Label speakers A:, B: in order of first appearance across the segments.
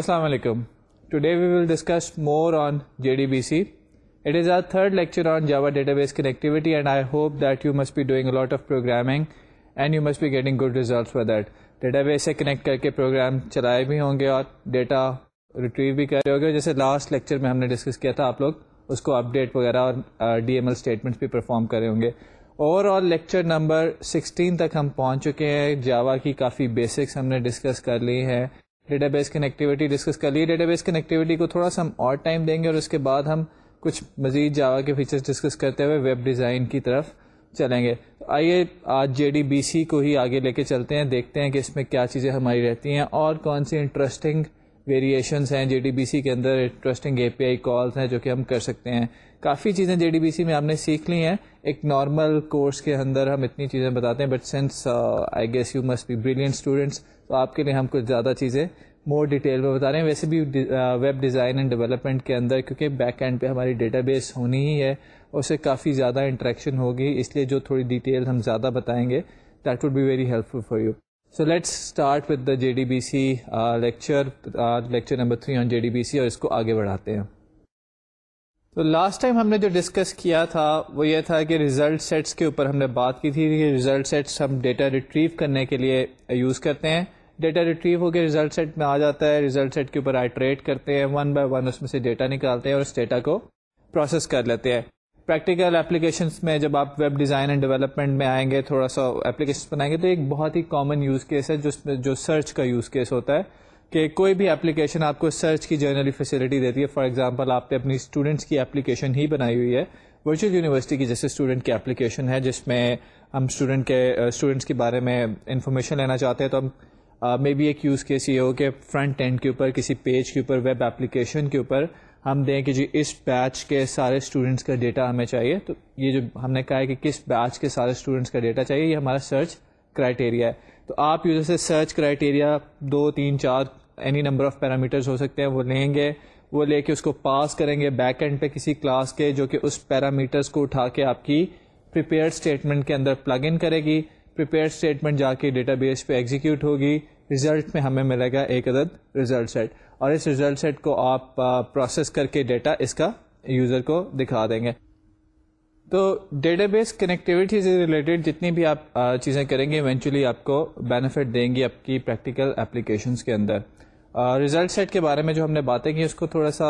A: السلام علیکم today we will discuss more on J D B C it is our third lecture on Java database connectivity and I hope that you must be doing a lot of programming and you must be getting good results for that database سے connect کر کے programme چلائے بھی ہوں گے اور data retrieve بھی کر رہے ہوں گے جیسے لاسٹ لیکچر میں ہم نے ڈسکس کیا تھا آپ لوگ اس کو اپڈیٹ وغیرہ اور ڈی ایم ایل اسٹیٹمنٹس بھی پرفارم کر رہے ہوں گے overall lecture number sixteen تک ہم پہنچ چکے ہیں جاوا کی کافی بیسکس ہم نے ڈسکس کر لی ہے ڈیٹا بیس کنیکٹیوٹی ڈسکس کر لی۔ ڈیٹا بیس کنیکٹیوٹی کو تھوڑا سا ہم اور ٹائم دیں گے اور اس کے بعد ہم کچھ مزید جاوا کے فیچرس ڈسکس کرتے ہوئے ویب ڈیزائن کی طرف چلیں گے۔ آئیے آج جے ڈی بی سی کو ہی آگے لے کے چلتے ہیں، دیکھتے ہیں کہ اس میں کیا چیزیں ہماری رہتی ہیں اور کون سی انٹرسٹنگ ویریشنس ہیں۔ جے ڈی بی سی کے اندر انٹرسٹنگ اے پی آئی کالس ہیں جو کہ ہم کر سکتے ہیں۔ کافی چیزیں جے ڈی بی سی میں ہم نے سیکھ لی ہیں۔ ایک نارمل کورس کے اندر ہم اتنی چیزیں بتاتے ہیں but since I guess you must be brilliant students تو آپ کے لیے ہم کچھ زیادہ چیزیں مور ڈیٹیل میں بتا رہے ہیں۔ ویسے بھی ویب ڈیزائن اینڈ ڈیولپمنٹ کے اندر، کیونکہ بیک اینڈ پہ ہماری ڈیٹا بیس ہونی ہی ہے، اس سے کافی زیادہ انٹریکشن ہوگی۔ اس لیے جو تھوڑی ڈیٹیل ہم زیادہ بتائیں گے that would be very helpful for you so let's start with the J D B C lecture lecture number three on J D B C اور اس کو آگے بڑھاتے ہیں۔ تو لاسٹ ٹائم ہم نے جو ڈسکس کیا تھا، وہ یہ تھا کہ ریزلٹ سیٹس کے اوپر ہم نے بات کی تھی۔ کہ ریزلٹ سیٹس ہم ڈیٹا ریٹریو کرنے کے لیے یوز کرتے ہیں۔ ڈیٹا ریٹریو ہو کے ریزلٹ سیٹ میں آ جاتا ہے ریزلٹ سیٹ کے اوپر آئیٹریٹ کرتے ہیں ون بائی ون اس میں سے ڈیٹا نکالتے ہیں اور اس ڈیٹا کو پروسیس کر لیتے ہیں. پریکٹیکل اپلیکیشنس میں جب آپ ویب ڈیزائن اینڈ ڈیولپمنٹ میں آئیں گے، تھوڑا سا اپلیکیشن بنائیں گے، تو ایک بہت ہی کامن یوز کیس ہے جس میں جو سرچ کا یوز کیس ہوتا ہے، کہ کوئی بھی اپلیکیشن آپ کو سرچ کی جرنلی فیسلٹی دیتی ہے. فار ایگزامپل آپ نے اپنی اسٹوڈنٹس کی اپلیکیشن ہی بنائی ہوئی ہے ورچوئل یونیورسٹی کی جیسے اسٹوڈنٹ کی اپلیکیشن ہے، جس میں ہم اسٹوڈنٹ کے اسٹوڈنٹس کے بارے میں انفارمیشن لینا چاہتے ہیں، تو ہم مے بی ایک یوز کیس یہ ہو کہ فرنٹ اینڈ کے اوپر، کسی پیج کے اوپر ویب اپلیکیشن کے اوپر ہم دیں کہ جی اس بیچ کے سارے اسٹوڈنٹس کا ڈیٹا ہمیں چاہیے۔ تو یہ جو ہم نے کہا ہے کہ کس بیچ کے سارے اسٹوڈنٹس کا ڈیٹا چاہیے، یہ ہمارا سرچ کرائٹیریا ہے۔ تو آپ یوزر سے سرچ کرائٹیریا دو، تین، چار اینی نمبر آف پیرامیٹرز ہو سکتے ہیں، وہ لیں گے۔ وہ لے کے اس کو پاس کریں گے بیک اینڈ پہ کسی کلاس کے، جو کہ اس پیرامیٹرس کو اٹھا کے آپ کی پریپیئر اسٹیٹمنٹ کے اندر پلگ ان کرے گی۔ پریپیئر اسٹیٹمنٹ جا کے ڈیٹا بیس پہ ایگزیکیوٹ ہوگی۔ ریزلٹ میں ہمیں ملے گا ایک عدد ریزلٹ سیٹ اور اس ریزلٹ سیٹ کو آپ پروسیس کر کے ڈیٹا اس کا یوزر کو دکھا دیں گے۔ تو ڈیٹا بیس کنیکٹیوٹی سے ریلیٹڈ جتنی بھی آپ چیزیں کریں گے ایونچولی آپ کو بینیفٹ دیں گی آپ کی پریکٹیکل اپلیکیشنس کے اندر۔ ریزلٹ سیٹ کے بارے میں جو ہم نے باتیں کی، اس کو تھوڑا سا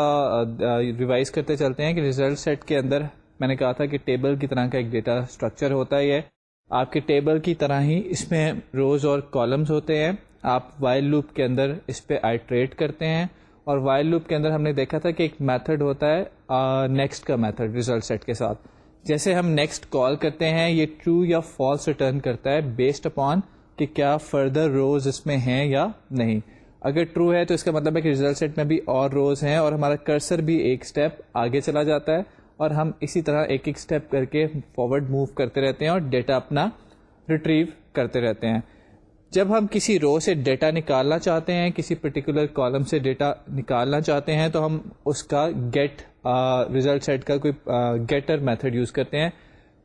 A: ریوائز کرتے چلتے ہیں کہ ریزلٹ سیٹ کے اندر میں نے کہا تھا کہ ٹیبل کی طرح کا ایک ڈیٹا اسٹرکچر ہوتا ہے یہ۔ آپ کے ٹیبل کی طرح ہی اس میں روز اور کالمز ہوتے ہیں۔ آپ وائل لوپ کے اندر اس پہ آئیٹریٹ کرتے ہیں اور وائل لوپ کے اندر ہم نے دیکھا تھا کہ ایک میتھڈ ہوتا ہے نیکسٹ کا میتھڈ ریزلٹ سیٹ کے ساتھ۔ جیسے ہم نیکسٹ کال کرتے ہیں، یہ ٹرو یا فالس ریٹرن کرتا ہے بیسڈ اپان کہ کیا فردر روز اس میں ہیں یا نہیں۔ اگر ٹرو ہے تو اس کا مطلب ہے کہ ریزلٹ سیٹ میں بھی اور روز ہیں اور ہمارا کرسر بھی ایک اسٹیپ آگے چلا جاتا ہے۔ اور ہم اسی طرح ایک ایک اسٹیپ کر کے فارورڈ موو کرتے رہتے ہیں اور ڈیٹا اپنا ریٹریو کرتے رہتے ہیں۔ جب ہم کسی رو سے ڈیٹا نکالنا چاہتے ہیں، کسی پرٹیکولر کالم سے ڈیٹا نکالنا چاہتے ہیں، تو ہم اس کا گیٹ ریزلٹ سیٹ کا کوئی گیٹر میتھڈ یوز کرتے ہیں۔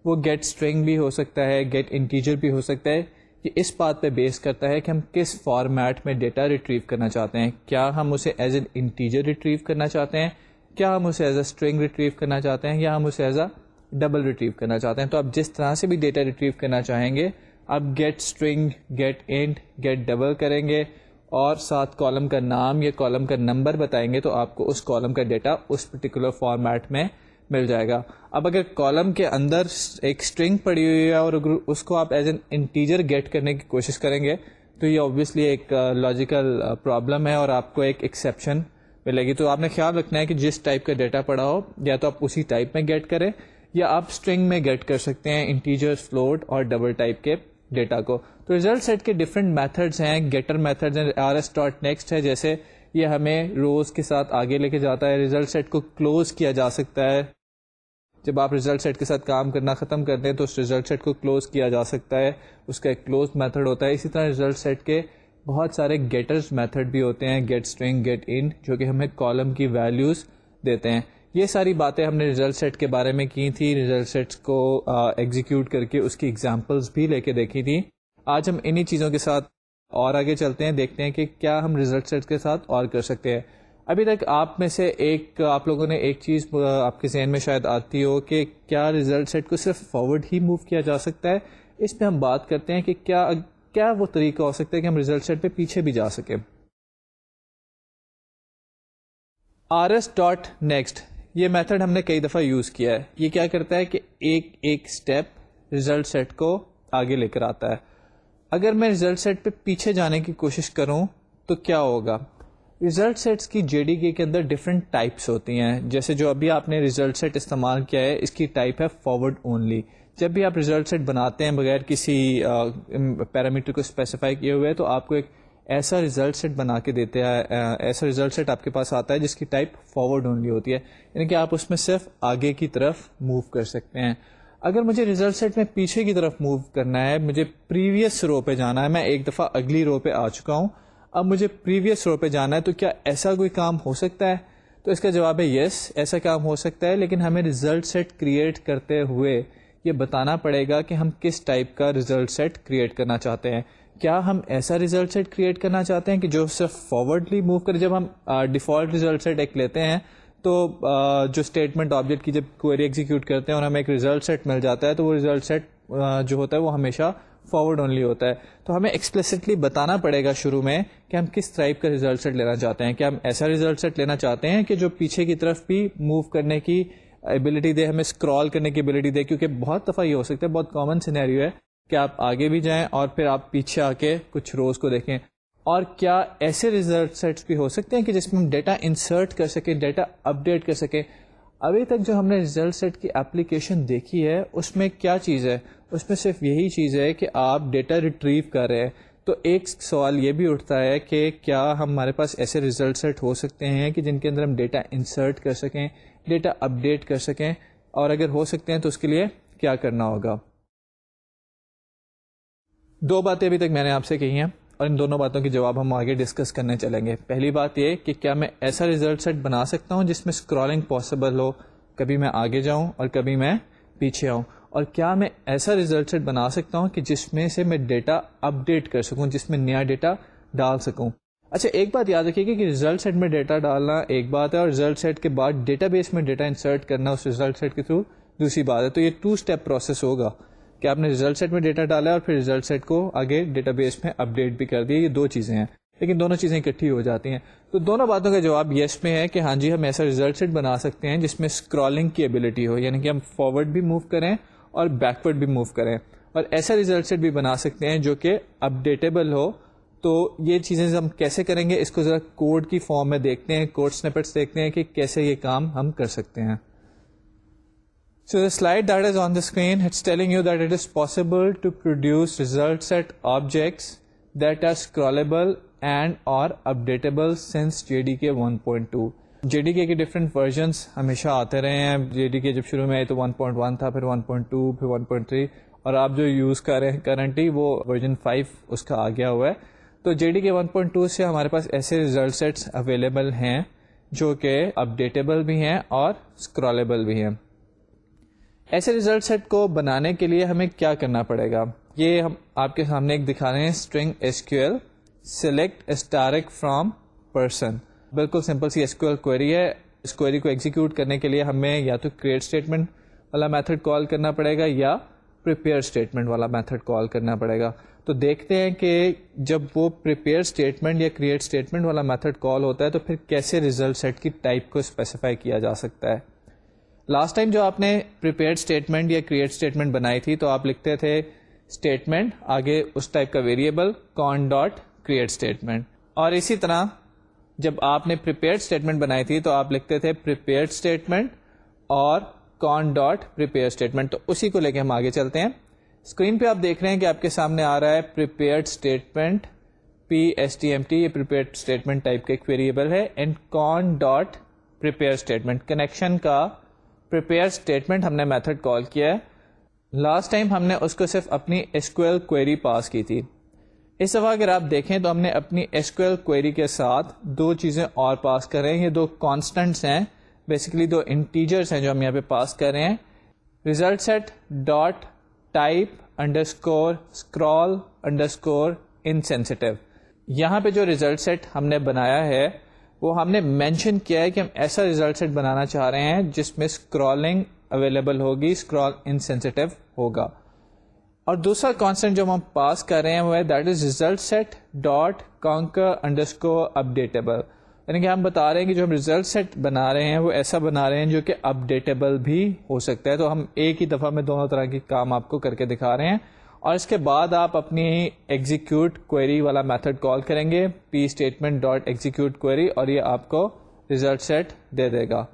A: وہ گیٹ اسٹرنگ بھی ہو سکتا ہے گیٹ انٹیجر بھی ہو سکتا ہے۔ یہ اس بات پہ بیس کرتا ہے کہ ہم کس فارمیٹ میں ڈیٹا ریٹریو کرنا چاہتے ہیں۔ کیا ہم اسے ایز این انٹیجر ریٹریو کرنا چاہتے ہیں؟ کیا ہم اسے ایز اے اسٹرنگ ریٹریو کرنا چاہتے ہیں یا ہم اسے ایز اے ڈبل ریٹریو کرنا چاہتے ہیں؟ تو آپ جس طرح سے بھی ڈیٹا ریٹریو کرنا چاہیں گے، آپ get string get int get double کریں گے اور ساتھ کالم کا نام یا کالم کا نمبر بتائیں گے تو آپ کو اس کالم کا ڈیٹا اس پرٹیکولر فارمیٹ میں مل جائے گا۔ اب اگر کالم کے اندر ایک اسٹرنگ پڑی ہوئی ہے اور اگر اس کو آپ ایز این انٹیجر گیٹ کرنے کی کوشش کریں گے، تو یہ اوبیسلی ایک uh, لاجیکل پرابلم uh, ہے اور آپ کو ایک ایکسیپشن ملے گی تو آپ نے خیال رکھنا ہے کہ جس ٹائپ کا ڈیٹا پڑا ہو، یا تو آپ اسی ٹائپ میں گیٹ کریں، یا آپ اسٹرنگ میں گیٹ کر سکتے ہیں انٹیجر فلوٹ اور ڈبل ٹائپ کے ڈیٹا کو۔ تو ریزلٹ سیٹ کے ڈفرنٹ میتھڈس ہیں getter method R S dot next ہے، جیسے یہ ہمیں روز کے ساتھ آگے لے کے جاتا ہے۔ ریزلٹ سیٹ کو کلوز کیا جا سکتا ہے۔ جب آپ ریزلٹ سیٹ کے ساتھ کام کرنا ختم کر دیں تو اس ریزلٹ سیٹ کو کلوز کیا جا سکتا ہے۔ اس کا ایک کلوز میتھڈ ہوتا ہے۔ اسی طرح ریزلٹ سیٹ کے بہت سارے گیٹرز میتھڈ بھی ہوتے ہیں گیٹ اسٹرنگ گیٹ ان جو کہ ہمیں کالم کی ویلیوز دیتے ہیں۔ یہ ساری باتیں ہم نے ریزلٹ سیٹ کے بارے میں کی تھی۔ ریزلٹ سیٹس کو ایگزیکیوٹ کر کے اس کی ایگزامپلس بھی لے کے دیکھی تھی۔ آج ہم انہی چیزوں کے ساتھ اور آگے چلتے ہیں، دیکھتے ہیں کہ کیا ہم ریزلٹ سیٹ کے ساتھ اور کر سکتے ہیں۔ ابھی تک آپ میں سے ایک، آپ لوگوں نے ایک چیز آپ کے ذہن میں شاید آتی ہو کہ کیا ریزلٹ سیٹ کو صرف فارورڈ ہی موو کیا جا سکتا ہے۔ اس میں ہم بات کرتے ہیں کہ کیا کیا وہ طریقہ ہو سکتا ہے کہ ہم ریزلٹ سیٹ پہ پیچھے بھی جا سکیں؟ آر ایس ڈاٹ نیکسٹ یہ میتھڈ ہم نے کئی دفعہ یوز کیا ہے۔ یہ کیا کرتا ہے کہ ایک ایک اسٹیپ ریزلٹ سیٹ کو آگے لے کر آتا ہے۔ اگر میں ریزلٹ سیٹ پہ پیچھے جانے کی کوشش کروں تو کیا ہوگا؟ ریزلٹ سیٹس کی جے ڈی کے کے اندر ڈفرینٹ ٹائپس ہوتی ہیں۔ جیسے جو ابھی آپ نے ریزلٹ سیٹ استعمال کیا ہے، اس کی ٹائپ ہے فارورڈ اونلی جب بھی آپ ریزلٹ سیٹ بناتے ہیں بغیر کسی پیرامیٹر کو اسپیسیفائی کیے ہوئے، تو آپ کو ایک ایسا ریزلٹ سیٹ بنا کے دیتے ہیں ایسا ریزلٹ سیٹ آپ کے پاس آتا ہے جس کی ٹائپ فارورڈ اونلی ہوتی ہے یعنی کہ آپ اس میں صرف آگے کی طرف موو کر سکتے ہیں۔ اگر مجھے ریزلٹ سیٹ میں پیچھے کی طرف موو کرنا ہے، مجھے پریویس رو پہ جانا ہے، میں ایک دفعہ اگلی رو پہ آ چکا ہوں، اب مجھے پریویس رو پہ جانا ہے، تو کیا ایسا کوئی کام ہو سکتا ہے؟ تو اس کا جواب ہے یس ایسا کام ہو سکتا ہے، لیکن ہمیں ریزلٹ سیٹ کریٹ کرتے ہوئے یہ بتانا پڑے گا کہ ہم کس ٹائپ کا ریزلٹ سیٹ کریٹ کرنا چاہتے ہیں۔ کیا ہم ایسا ریزلٹ سیٹ کریٹ کرنا چاہتے ہیں کہ جو صرف فارورڈلی موو کرے جب ہم ڈیفالٹ ریزلٹ سیٹ ایک لیتے ہیں، تو جو اسٹیٹمنٹ آبجیکٹ کی جب کوئری ایگزیکیوٹ کرتے ہیں اور ہمیں ایک ریزلٹ سیٹ مل جاتا ہے، تو وہ ریزلٹ سیٹ جو ہوتا ہے، وہ ہمیشہ فارورڈ اونلی ہوتا ہے۔ تو ہمیں ایکسپلسٹلی بتانا پڑے گا شروع میں کہ ہم کس ٹائپ کا ریزلٹ سیٹ لینا چاہتے ہیں۔ کہ ہم ایسا ریزلٹ سیٹ لینا چاہتے ہیں کہ جو پیچھے کی طرف بھی موو کرنے کی ابلٹی دے، ہمیں اسکرال کرنے کی ابلٹی دے، کیونکہ بہت دفعہ یہ ہو سکتا ہے، بہت کامن سینیریو ہے کہ آپ آگے بھی جائیں اور پھر آپ پیچھے آ کے کچھ روز کو دیکھیں۔ اور کیا ایسے ریزلٹ سیٹس بھی ہو سکتے ہیں کہ جس میں ہم ڈیٹا انسرٹ کر سکیں ڈیٹا اپڈیٹ کر سکیں۔ ابھی تک جو ہم نے ریزلٹ سیٹ کی اپلیکیشن دیکھی ہے، اس میں کیا چیز ہے؟ اس میں صرف یہی چیز ہے کہ آپ ڈیٹا ریٹریو کر رہے ہیں۔ تو ایک سوال یہ بھی اٹھتا ہے کہ کیا ہمارے پاس ایسے ریزلٹ سیٹ ہو سکتے ہیں کہ جن کے اندر ہم ڈیٹا انسرٹ کر سکیں؟ ڈیٹا اپڈیٹ کر سکیں اور اگر ہو سکتے ہیں تو اس کے لیے کیا کرنا ہوگا۔ دو باتیں ابھی تک میں نے آپ سے کہی ہیں اور ان دونوں باتوں کے جواب ہم آگے ڈسکس کرنے چلیں گے۔ پہلی بات یہ کہ کیا میں ایسا ریزلٹ سیٹ بنا سکتا ہوں جس میں اسکرالنگ پاسبل ہو؟ کبھی میں آگے جاؤں اور کبھی میں پیچھے آؤں۔ اور کیا میں ایسا ریزلٹ سیٹ بنا سکتا ہوں کہ جس میں سے میں ڈیٹا اپڈیٹ کر سکوں، جس میں نیا ڈیٹا ڈال سکوں؟ اچھا ایک بات یاد رکھیے کہ ریزلٹ سیٹ میں ڈیٹا ڈالنا ایک بات ہے اور ریزلٹ سیٹ کے بعد ڈیٹا بیس میں ڈیٹا انسرٹ کرنا اس ریزلٹ سیٹ کے تھرو دوسری بات ہے۔ تو یہ ٹو اسٹیپ پروسیس ہوگا کہ آپ نے ریزلٹ سیٹ میں ڈیٹا ڈالا اور پھر ریزلٹ سیٹ کو آگے ڈیٹا بیس میں اپڈیٹ بھی کر دیا۔ یہ دو چیزیں ہیں، لیکن دونوں چیزیں اکٹھی ہو جاتی ہیں۔ تو دونوں باتوں کا جواب یس میں ہے کہ ہاں جی ہم ایسا ریزلٹ سیٹ بنا سکتے ہیں جس میں اسکرالنگ کی ابلیٹی ہو یعنی کہ ہم فارورڈ بھی موو کریں اور بیکورڈ بھی موو کریں۔ اور ایسا ریزلٹ سیٹ بھی بنا سکتے ہیں جو کہ اپڈیٹیبل ہو تو یہ چیزیں ہم کیسے کریں گے؟ اس کو ذرا کوڈ کی فارم میں دیکھتے ہیں کوڈ سنیپٹس دیکھتے ہیں کہ کیسے یہ کام ہم کر سکتے ہیں۔ So the slide that is on the screen, it's telling you that it is possible to produce result set objects that are scrollable and or updatable since JDK 1.2. JDK کے ڈفرینٹ ورژنس ہمیشہ آتے رہے ہیں جے D کے جب شروع میں آئے تو 1.1 تھا پھر 1.2 پھر 1.3 اور آپ جو یوز کر رہے ہیں کرنٹلی وہ ورژن 5 اس کا آ گیا ہوا ہے تو جے ڈی کے 1.2 سے ہمارے پاس ایسے ریزلٹ سیٹس اویلیبل ہیں جو کہ اپڈیٹیبل بھی ہیں اور اسکرالبل بھی ہیں۔ ایسے ریزلٹ سیٹ کو بنانے کے لیے ہمیں کیا کرنا پڑے گا؟ یہ ہم آپ کے سامنے ایک دکھا رہے ہیں string S Q L select asterisk from person بالکل سمپل سی ایس کیو ایل کوئری ہے۔ اس کوئری کو ایگزیکیوٹ کرنے کے لیے ہمیں یا تو کریٹ اسٹیٹمنٹ والا میتھڈ کال کرنا پڑے گا یا پریپیئر اسٹیٹمنٹ والا میتھڈ کال کرنا پڑے گا۔ تو دیکھتے ہیں کہ جب وہ پریپیئر اسٹیٹمنٹ یا کریٹ اسٹیٹمنٹ والا میتھڈ کال ہوتا ہے تو پھر کیسے ریزلٹ سیٹ کی ٹائپ کو اسپیسیفائی کیا جا سکتا ہے۔ لاسٹ ٹائم جو آپ نے پریپیئرڈ اسٹیٹمنٹ یا کریٹ اسٹیٹمنٹ بنائی تھی تو آپ لکھتے تھے اسٹیٹمنٹ آگے اس ٹائپ کا variable con dot create statement اور اسی طرح جب آپ نے پریپیئرڈ اسٹیٹمنٹ بنائی تھی تو آپ لکھتے تھے پریپیئرڈ اسٹیٹمنٹ اور کون ڈاٹ پریپیئر اسٹیٹمنٹ تو اسی کو لے کے ہم آگے چلتے ہیں۔ اسکرین پہ آپ دیکھ رہے ہیں کہ آپ کے سامنے آ رہا ہے prepared statement P S T M T یہ پریپیئرڈ اسٹیٹمنٹ ٹائپ کا ایک ویریبل ہے۔ And con dot prepare statement connection کا پریپیئر اسٹیٹمنٹ ہم نے میتھڈ کال کیا ہے۔ لاسٹ ٹائم ہم نے اس کو صرف اپنی ایسکوئل کوئری پاس کی تھی۔ اس دفعہ اگر آپ دیکھیں تو ہم نے اپنی ایسکوئل کوئری کے ساتھ دو چیزیں اور پاس کر رہے ہیں۔ یہ دو کانسٹنٹس ہیں۔ بیسکلی دو انٹیجرس ہیں جو ہم یہاں پہ پاس کر رہے ہیں۔ Result set dot type underscore scroll underscore insensitive یہاں پہ جو ریزلٹ سیٹ ہم نے بنایا ہے، وہ ہم نے مینشن کیا ہے کہ ہم ایسا ریزلٹ سیٹ بنانا چاہ رہے ہیں جس میں اسکرالنگ اویلیبل ہوگی اسکرال انسینسٹیو ہوگا۔ اور دوسرا کانسٹنٹ جو ہم پاس کر رہے ہیں وہ ہے that is result set dot concur underscore updatable یعنی کہ ہم بتا رہے ہیں کہ جو ہم ریزلٹ سیٹ بنا رہے ہیں وہ ایسا بنا رہے ہیں جو کہ اپڈیٹیبل بھی ہو سکتا ہے۔ تو ہم ایک ہی دفعہ میں دونوں طرح کے کام آپ کو کر کے دکھا رہے ہیں۔ اور اس کے بعد آپ اپنی ایگزیکیوٹ کوئری والا میتھڈ کال کریں گے P statement dot execute query اور یہ آپ کو ریزلٹ سیٹ دے دے گا۔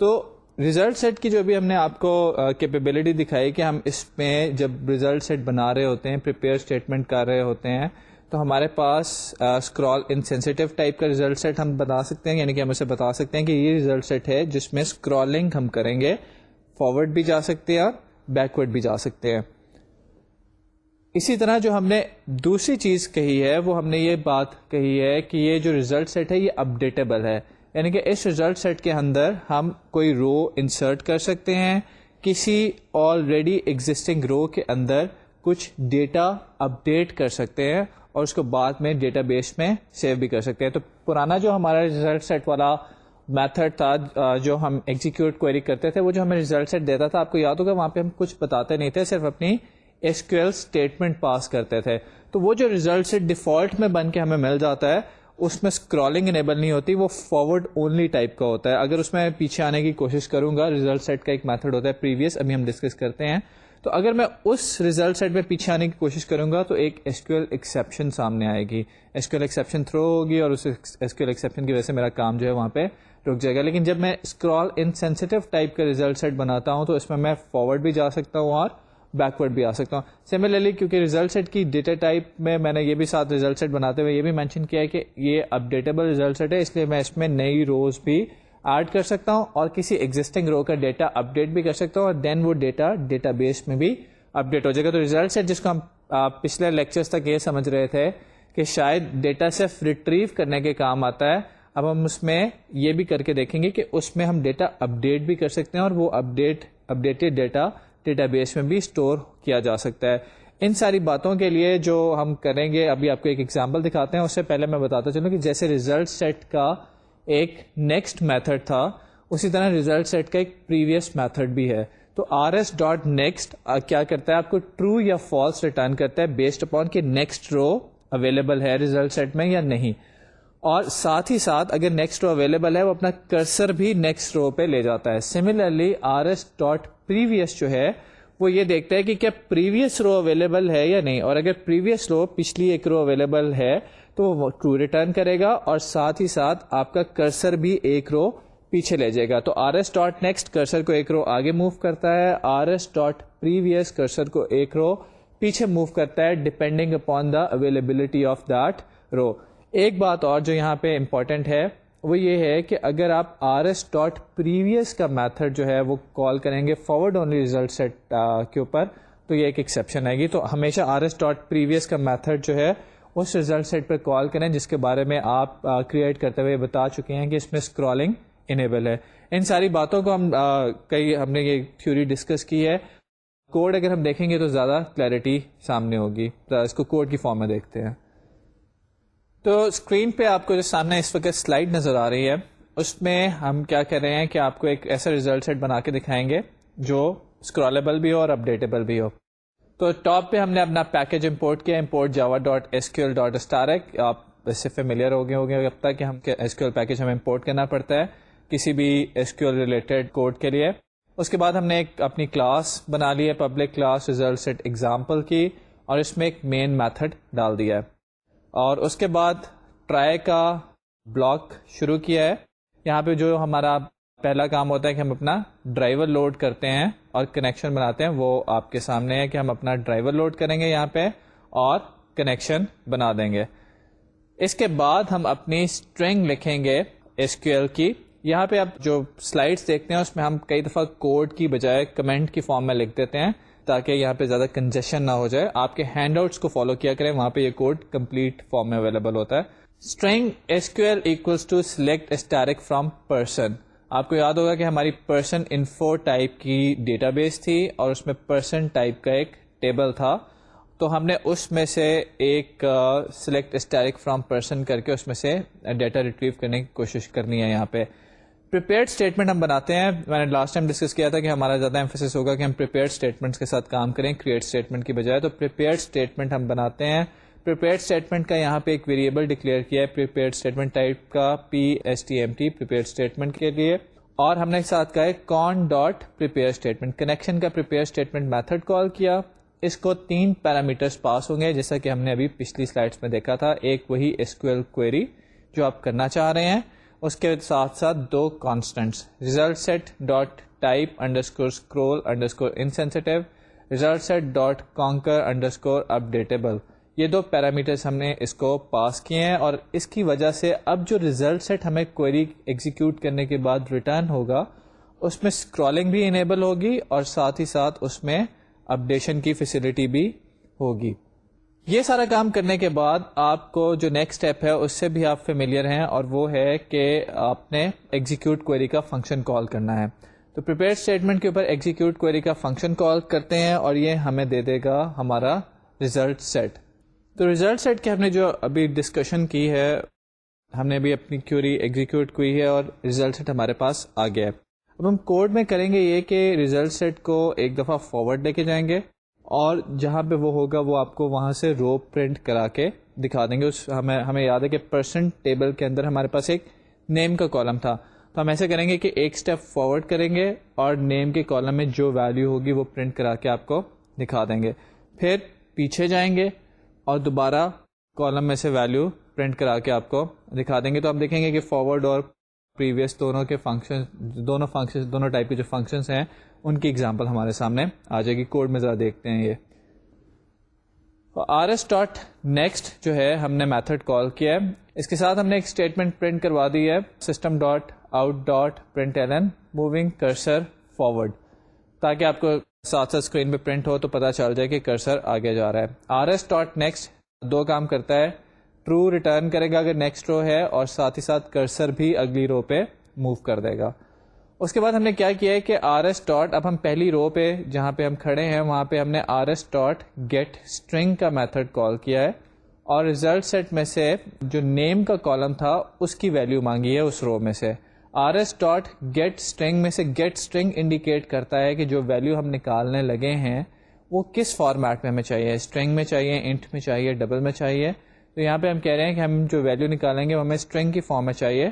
A: تو ریزلٹ سیٹ کی جو بھی ہم نے آپ کو کیپیبلٹی دکھائی کہ ہم اس میں جب ریزلٹ سیٹ بنا رہے ہوتے ہیں پریپیئر اسٹیٹمنٹ کر رہے ہوتے ہیں تو ہمارے پاس اسکرال انسینسٹیو ٹائپ کا ریزلٹ سیٹ ہم بتا سکتے ہیں یعنی کہ ہم اسے بتا سکتے ہیں کہ یہ ریزلٹ سیٹ ہے جس میں اسکرالنگ ہم کریں گے فارورڈ بھی جا سکتے ہیں اور بیکورڈ بھی جا سکتے ہیں۔ اسی طرح جو ہم نے دوسری چیز کہی ہے، وہ ہم نے یہ بات کہی ہے کہ یہ جو ریزلٹ سیٹ ہے یہ اپڈیٹیبل ہے۔ یعنی کہ اس ریزلٹ سیٹ کے اندر ہم کوئی رو انسرٹ کر سکتے ہیں، کسی آلریڈی ایگزٹنگ رو کے اندر کچھ ڈیٹا اپڈیٹ کر سکتے ہیں اور اس کو بعد میں ڈیٹا بیس میں سیو بھی کر سکتے ہیں۔ تو پرانا جو ہمارا ریزلٹ سیٹ والا میتھڈ تھا جو ہم ایگزیکیوٹ کوئری کرتے تھے، وہ جو ہمیں ریزلٹ سیٹ دیتا تھا، آپ کو یاد ہوگا، وہاں پہ ہم کچھ بتاتے نہیں تھے، صرف اپنی ایسکیول اسٹیٹمنٹ پاس کرتے تھے۔ تو وہ جو ریزلٹ سیٹ ڈیفالٹ میں بن کے ہمیں مل جاتا ہے، اس میں اسکرالنگ انیبل نہیں ہوتی، وہ فارورڈ اونلی ٹائپ کا ہوتا ہے۔ اگر اس میں پیچھے آنے کی کوشش کروں گا ریزلٹ سیٹ کا ایک میتھڈ ہوتا ہے پریویس ابھی ہم ڈسکس کرتے ہیں۔ تو اگر میں اس ریزلٹ سیٹ میں پیچھے آنے کی کوشش کروں گا تو ایک ایسکیول ایکسیپشن سامنے آئے گی۔ ایسکیول ایکسیپشن تھرو ہوگی اور اس ایسکیول ایکسیپشن کی وجہ سے میرا کام جو ہے وہاں پہ رک جائے گا۔ لیکن جب میں اسکرال انسینسٹیو ٹائپ کا ریزلٹ سیٹ بناتا ہوں تو اس میں میں فارورڈ بھی جا سکتا ہوں اور بیکورڈ بھی آ سکتا ہوں۔ سملرلی کیونکہ ریزلٹ سیٹ کی ڈیٹا ٹائپ میں میں نے یہ بھی ساتھ ریزلٹ سیٹ بناتے ہوئے یہ بھی مینشن کیا ہے کہ یہ اپڈیٹیبل ریزلٹ سیٹ ہے، اس لیے میں اس میں نئی روز بھی ایڈ کر سکتا ہوں اور کسی ایگزٹنگ رو کا ڈیٹا اپڈیٹ بھی کر سکتا ہوں اور دین وہ ڈیٹا ڈیٹا بیس میں بھی اپڈیٹ ہو جائے گا۔ تو ریزلٹ سیٹ جس کو ہم پچھلے لیکچرز تک یہ سمجھ رہے تھے کہ شاید ڈیٹا صرف ریٹریو کرنے کے کام آتا ہے۔ اب ہم اس میں یہ بھی کر کے دیکھیں گے کہ اس میں ہم ڈیٹا اپڈیٹ بھی کر سکتے ہیں اور وہ update updated data database میں بھی اسٹور کیا جا سکتا ہے۔ ان ساری باتوں کے لیے جو ہم کریں گے، ابھی آپ کو ایک ایگزامپل دکھاتے ہیں، اس سے پہلے میں بتاتا چلوں کہ جیسے ریزلٹ سیٹ کا ایک نیکسٹ میتھڈ تھا، اسی طرح ریزلٹ سیٹ کا ایک پریویس میتھڈ بھی ہے۔ تو آر ایس ڈاٹ نیکسٹ کیا کرتا ہے؟ آپ کو ٹرو یا فالس ریٹرن کرتا ہے بیسڈ اپون کہ نیکسٹ رو اویلیبل ہے ریزلٹ سیٹ میں یا نہیں۔ اور ساتھ ہی ساتھ اگر نیکسٹ رو اویلیبل ہے، وہ اپنا کرسر بھی نیکسٹ رو پہ لے جاتا ہے۔ Similarly R S dot previous جو ہے، وہ یہ دیکھتا ہے کہ کیا پریویس رو اویلیبل ہے یا نہیں۔ اور اگر پریویس رو پچھلی ایک رو اویلیبل ہے تو وہ ٹرو ریٹرن کرے گا اور ساتھ ہی ساتھ آپ کا کرسر بھی ایک رو پیچھے لے جائے گا۔ تو R S dot next cursor کو ایک رو آگے موو کرتا ہے۔ R S dot previous cursor کو ایک رو پیچھے موو کرتا ہے depending upon the availability of that row. ایک بات اور جو یہاں پہ امپورٹنٹ ہے، وہ یہ ہے کہ اگر آپ آر ایس ڈاٹ پریویس کا میتھڈ جو ہے وہ کال کریں گے فارورڈ اونلی ریزلٹ سیٹ کے اوپر، تو یہ ایک ایکسیپشن آئے گی۔ تو ہمیشہ آر ایس ڈاٹ پریویس کا میتھڈ جو ہے اس ریزلٹ سیٹ پہ کال کریں جس کے بارے میں آپ کریٹ کرتے ہوئے بتا چکے ہیں کہ اس میں اسکرالنگ انیبل ہے۔ ان ساری باتوں کو ہم کئی ہم نے یہ تھیوری ڈسکس کی ہے۔ کوڈ اگر ہم دیکھیں گے تو زیادہ کلیئرٹی سامنے ہوگی۔ اس کو کوڈ کی فارم میں دیکھتے ہیں۔ تو اسکرین پہ آپ کو جو سامنے اس وقت سلائڈ نظر آ رہی ہے، اس میں ہم کیا کر رہے ہیں کہ آپ کو ایک ایسا ریزلٹ سیٹ بنا کے دکھائیں گے جو اسکرالبل بھی ہو اور اپڈیٹیبل بھی ہو۔ تو ٹاپ پہ ہم نے اپنا پیکج امپورٹ کیا import Java dot S Q L dot star آپ اس سے فیملیئر ہو گئے ہو گئے اب تک کہ ہم ایس کیو ایل پیکج ہمیں امپورٹ کرنا پڑتا ہے کسی بھی S Q L related code کے لیے۔ اس کے بعد ہم نے ایک اپنی کلاس بنا لی ہے public class result set example کی، اور اس میں ایک مین میتھڈ ڈال دیا ہے۔ اور اس کے بعد ٹرائی کا بلاک شروع کیا ہے۔ یہاں پہ جو ہمارا پہلا کام ہوتا ہے کہ ہم اپنا ڈرائیور لوڈ کرتے ہیں اور کنیکشن بناتے ہیں، وہ آپ کے سامنے ہے کہ ہم اپنا ڈرائیور لوڈ کریں گے یہاں پہ اور کنیکشن بنا دیں گے۔ اس کے بعد ہم اپنی اسٹرنگ لکھیں گے ایس کیو ایل کی۔ یہاں پہ آپ جو سلائڈس دیکھتے ہیں، اس میں ہم کئی دفعہ کوڈ کی بجائے کمنٹ کی فارم میں لکھ دیتے ہیں تاکہ یہاں پہ زیادہ کنجیشن نہ ہو جائے۔ آپ کے ہینڈ آؤٹس کو فالو کیا کریں، وہاں پہ یہ کوڈ کمپلیٹ فارم میں اویلیبل ہوتا ہے۔ String SQL equals to select asterisk from person آپ کو یاد ہوگا کہ ہماری پرسن انفو ٹائپ کی ڈیٹا بیس تھی اور اس میں پرسن ٹائپ کا ایک ٹیبل تھا۔ تو ہم نے اس میں سے ایک سلیکٹ اسٹیرک فرام پرسن کر کے اس میں سے ڈیٹا ریٹریو کرنے کی کوشش کرنی ہے یہاں پہ۔ پریپیئرڈ اسٹیٹمنٹ ہم بناتے ہیں۔ میں نے لاسٹ ٹائم ڈسکس کیا تھا کہ ہمارا زیادہ امفیس ہوگا کہ ہم پریپیئرڈ اسٹیٹمنٹ کے ساتھ کام کریں کریٹ اسٹیٹمنٹ کی بجائے۔ تو پریپیئرڈ اسٹیٹمنٹ ہم بناتے ہیں۔ پریپیئرڈ اسٹیٹمنٹ کا یہاں پہ ایک ویریبل ڈکلیئر کیا ہے پریپیئرڈ اسٹیٹمنٹ ٹائپ کا P S T M T prepared statement کے لیے۔ اور ہم نے ایک ساتھ کہا ہے con dot prepare statement connection کا پریپیئر اسٹیٹمنٹ میتھڈ کال کیا۔ اس کو تین پیرامیٹرس پاس ہوں گے، جیسا کہ ہم نے ابھی پچھلی سلائڈس میں دیکھا تھا۔ ایک وہی ایسکوئل کوئری جو آپ کرنا چاہ رہے ہیں۔ اس کے ساتھ ساتھ دو constants result set dot type underscore scroll underscore insensitive result set dot concur underscore updatable یہ دو پیرامیٹرس ہم نے اس کو پاس کیے ہیں اور اس کی وجہ سے اب جو ریزلٹ سیٹ ہمیں کوئری ایگزیکیوٹ کرنے کے بعد ریٹرن ہوگا، اس میں اسکرولنگ بھی انیبل ہوگی اور ساتھ ہی ساتھ اس میں اپڈیشن کی فیسلٹی بھی ہوگی۔ یہ سارا کام کرنے کے بعد آپ کو جو نیکسٹ اسٹیپ ہے، اس سے بھی آپ فیملیئر ہیں اور وہ ہے کہ آپ نے ایگزیکیوٹ کوئری کا فنکشن کال کرنا ہے۔ تو پریپیئر اسٹیٹمنٹ کے اوپر ایگزیکیوٹ کوئری کا فنکشن کال کرتے ہیں اور یہ ہمیں دے دے گا ہمارا ریزلٹ سیٹ تو ریزلٹ سیٹ کی ہم نے جو ابھی ڈسکشن کی ہے، ہم نے ابھی اپنی کیوری ایگزیکیوٹ کی ہے اور ریزلٹ سیٹ ہمارے پاس آ گیا ہے۔ اب ہم کوڈ میں کریں گے یہ کہ ریزلٹ سیٹ کو ایک دفعہ فارورڈ لے کے جائیں گے اور جہاں پہ وہ ہوگا وہ آپ کو وہاں سے رو پرنٹ کرا کے دکھا دیں گے۔ اس ہمیں ہمیں یاد ہے کہ پرسنٹ ٹیبل کے اندر ہمارے پاس ایک نیم کا کالم تھا۔ تو ہم ایسے کریں گے کہ ایک اسٹیپ فارورڈ کریں گے اور نیم کے کالم میں جو ویلیو ہوگی وہ پرنٹ کرا کے آپ کو دکھا دیں گے۔ پھر پیچھے جائیں گے۔ اور دوبارہ کالم میں سے ویلیو پرنٹ کرا کے آپ کو دکھا دیں گے۔ تو آپ دیکھیں گے کہ فارورڈ اور پریویس دونوں کے فنکشن دونوں فنکشن دونوں ٹائپ کے جو فنکشنس ہیں، ان کی ایگزامپل ہمارے سامنے آ جائے گی۔ کوڈ میں ذرا دیکھتے ہیں یہ۔ آر ایس ڈاٹ نیکسٹ جو ہے، ہم نے میتھڈ کال کیا ہے۔ اس کے ساتھ ہم نے ایک اسٹیٹمنٹ پرنٹ کروا دی ہے۔ System dot out dot print L N moving cursor forward تاکہ آپ کو ساتھ ساتھ اسکرین پہ پرنٹ ہو تو پتا چل جائے کہ کرسر آگے جا رہا ہے۔ آر ایس ڈاٹ نیکسٹ دو کام کرتا ہے۔ ٹرو ریٹرن کرے گا اگر نیکسٹ رو ہے اور ساتھ ہی ساتھ کرسر بھی اگلی رو پہ موو کر دے گا۔ اس کے بعد ہم نے کیا کیا ہے کہ آر ایس ڈاٹ اب ہم پہلی رو پہ جہاں پہ ہم کھڑے ہیں وہاں پہ ہم نے R S dot get string کا میتھڈ کال کیا ہے اور ریزلٹ سیٹ میں سے جو نیم کا کالم تھا اس کی ویلو مانگی ہے اس رو میں سے۔ R S dot get string میں سے گیٹ اسٹرنگ انڈیکیٹ کرتا ہے کہ جو ویلو ہم نکالنے لگے ہیں، وہ کس فارمیٹ میں ہمیں چاہیے؟ اسٹرنگ میں چاہیے، انٹ میں چاہیے، ڈبل میں چاہیے؟ تو یہاں پہ ہم کہہ رہے ہیں کہ ہم جو ویلو نکالیں گے، وہ ہمیں اسٹرنگ کی فارم میں چاہیے۔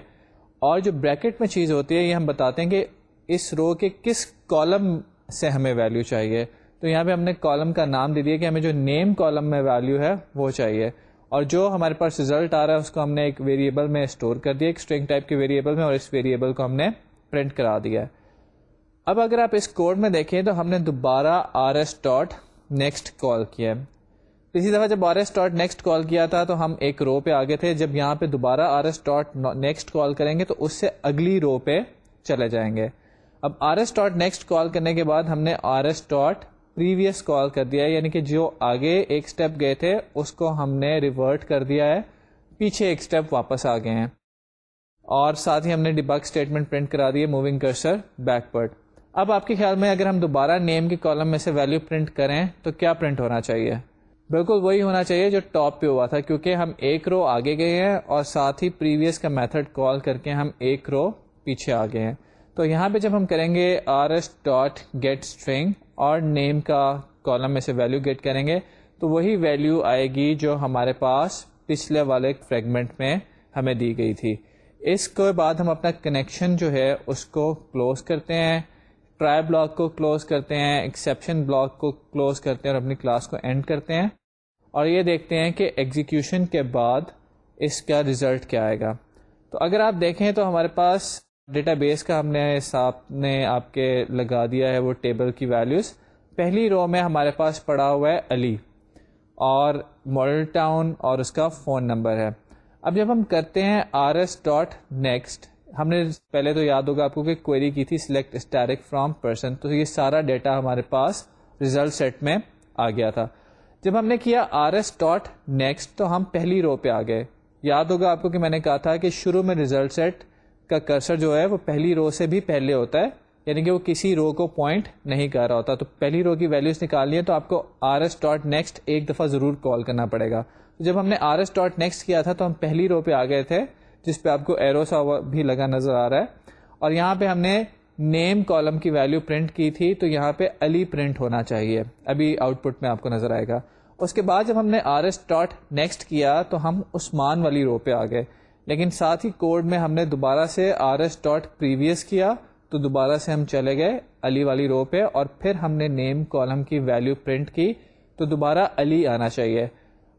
A: اور جو بریکٹ میں چیز ہوتی ہے، یہ ہم بتاتے ہیں کہ اس رو کے کس کالم سے ہمیں ویلو چاہیے۔ تو یہاں پہ ہم نے کالم کا نام دے دیا کہ ہمیں جو نیم کالم میں ویلو ہے، وہ چاہیے۔ اور جو ہمارے پاس ریزلٹ آ رہا ہے، اس کو ہم نے ایک ویریبل میں اسٹور کر دیا، ایک اسٹرنگ ٹائپ کے ویریبل میں، اور اس ویریبل کو ہم نے پرنٹ کرا دیا ہے۔ اب اگر آپ اس کوڈ میں دیکھیں تو ہم نے دوبارہ R S dot next call کیا ہے۔ اسی دفعہ جب R S dot next call کیا تھا تو ہم ایک رو پہ آگے تھے۔ جب یہاں پہ دوبارہ R S dot next call کریں گے تو اس سے اگلی رو پہ چلے جائیں گے۔ اب R S dot next call کرنے کے بعد ہم نے R S dot previous call کر دیا ہے یعنی کہ جو آگے ایک اسٹیپ گئے تھے، اس کو ہم نے ریورٹ کر دیا ہے۔ پیچھے ایک اسٹیپ واپس آ گئے ہیں۔ اور ساتھ ہی ہم نے ڈباک اسٹیٹمنٹ پرنٹ کرا دی ہے موونگ کرسر بیکورڈ اب آپ کے خیال میں اگر ہم دوبارہ نیم کے کالم میں سے ویلو پرنٹ کریں، تو کیا پرنٹ ہونا چاہیے؟ بالکل وہی ہونا چاہیے جو ٹاپ پہ ہوا تھا، کیونکہ ہم ایک رو آگے گئے ہیں اور ساتھ ہی پریویس کا میتھڈ کال کر کے ہم ایک رو پیچھے آ گئے ہیں۔ تو یہاں پہ جب ہم کریں گے R S dot get string اور نیم کا کالم میں سے ویلو گیٹ کریں گے، تو وہی ویلو آئے گی جو ہمارے پاس پچھلے والے فریگمنٹ میں ہمیں دی گئی تھی۔ اس کے بعد ہم اپنا کنیکشن جو ہے اس کو کلوز کرتے ہیں ٹرائی بلاک کو کلوز کرتے ہیں ایکسیپشن بلاک کو کلوز کرتے ہیں اور اپنی کلاس کو اینڈ کرتے ہیں۔ اور یہ دیکھتے ہیں کہ ایگزیکیوشن کے بعد اس کا ریزلٹ کیا آئے گا۔ تو اگر آپ دیکھیں تو ہمارے پاس ڈیٹا بیس کا ہم نے نے آپ کے لگا دیا ہے وہ ٹیبل کی ویلیوز پہلی رو میں ہمارے پاس پڑا ہوا ہے علی اور ماڈل ٹاؤن اور اس کا فون نمبر ہے۔ اب جب ہم کرتے ہیں آر ایس ڈاٹ نیکسٹ ہم نے پہلے تو یاد ہوگا آپ کو کہ کوئری کی تھی سلیکٹ اسٹیرک فرام پرسن تو یہ سارا ڈیٹا ہمارے پاس ریزلٹ سیٹ میں آ گیا تھا۔ جب ہم نے کیا آر ایس ڈاٹ نیکسٹ تو ہم پہلی رو پہ آ گئے۔ یاد ہوگا آپ کو کہ میں نے کہا تھا کہ شروع میں ریزلٹ سیٹ کا کرسر جو ہے وہ پہلی رو سے بھی پہلے ہوتا ہے یعنی کہ وہ کسی رو کو پوائنٹ نہیں کر رہا ہوتا۔ تو پہلی رو کی ویلیوز نکالنی ہے تو آپ کو آر ایس ڈاٹ نیکسٹ ایک دفعہ ضرور کال کرنا پڑے گا۔ جب ہم نے آر ایس ڈاٹ نیکسٹ کیا تھا تو ہم پہلی رو پہ آ گئے تھے، جس پہ آپ کو ایرو سا بھی لگا نظر آ رہا ہے۔ اور یہاں پہ ہم نے نیم کالم کی ویلیو پرنٹ کی تھی، تو یہاں پہ علی پرنٹ ہونا چاہیے۔ ابھی آؤٹ پٹ میں آپ کو نظر آئے گا۔ اس کے بعد جب ہم نے آر ایس ڈاٹ نیکسٹ کیا تو ہم عثمان والی رو پہ آ گئے۔ لیکن ساتھ ہی کوڈ میں ہم نے دوبارہ سے آر ایس ڈاٹ پریویس کیا، تو دوبارہ سے ہم چلے گئے علی والی رو پہ اور پھر ہم نے نیم کالم کی ویلیو پرنٹ کی، تو دوبارہ علی آنا چاہیے۔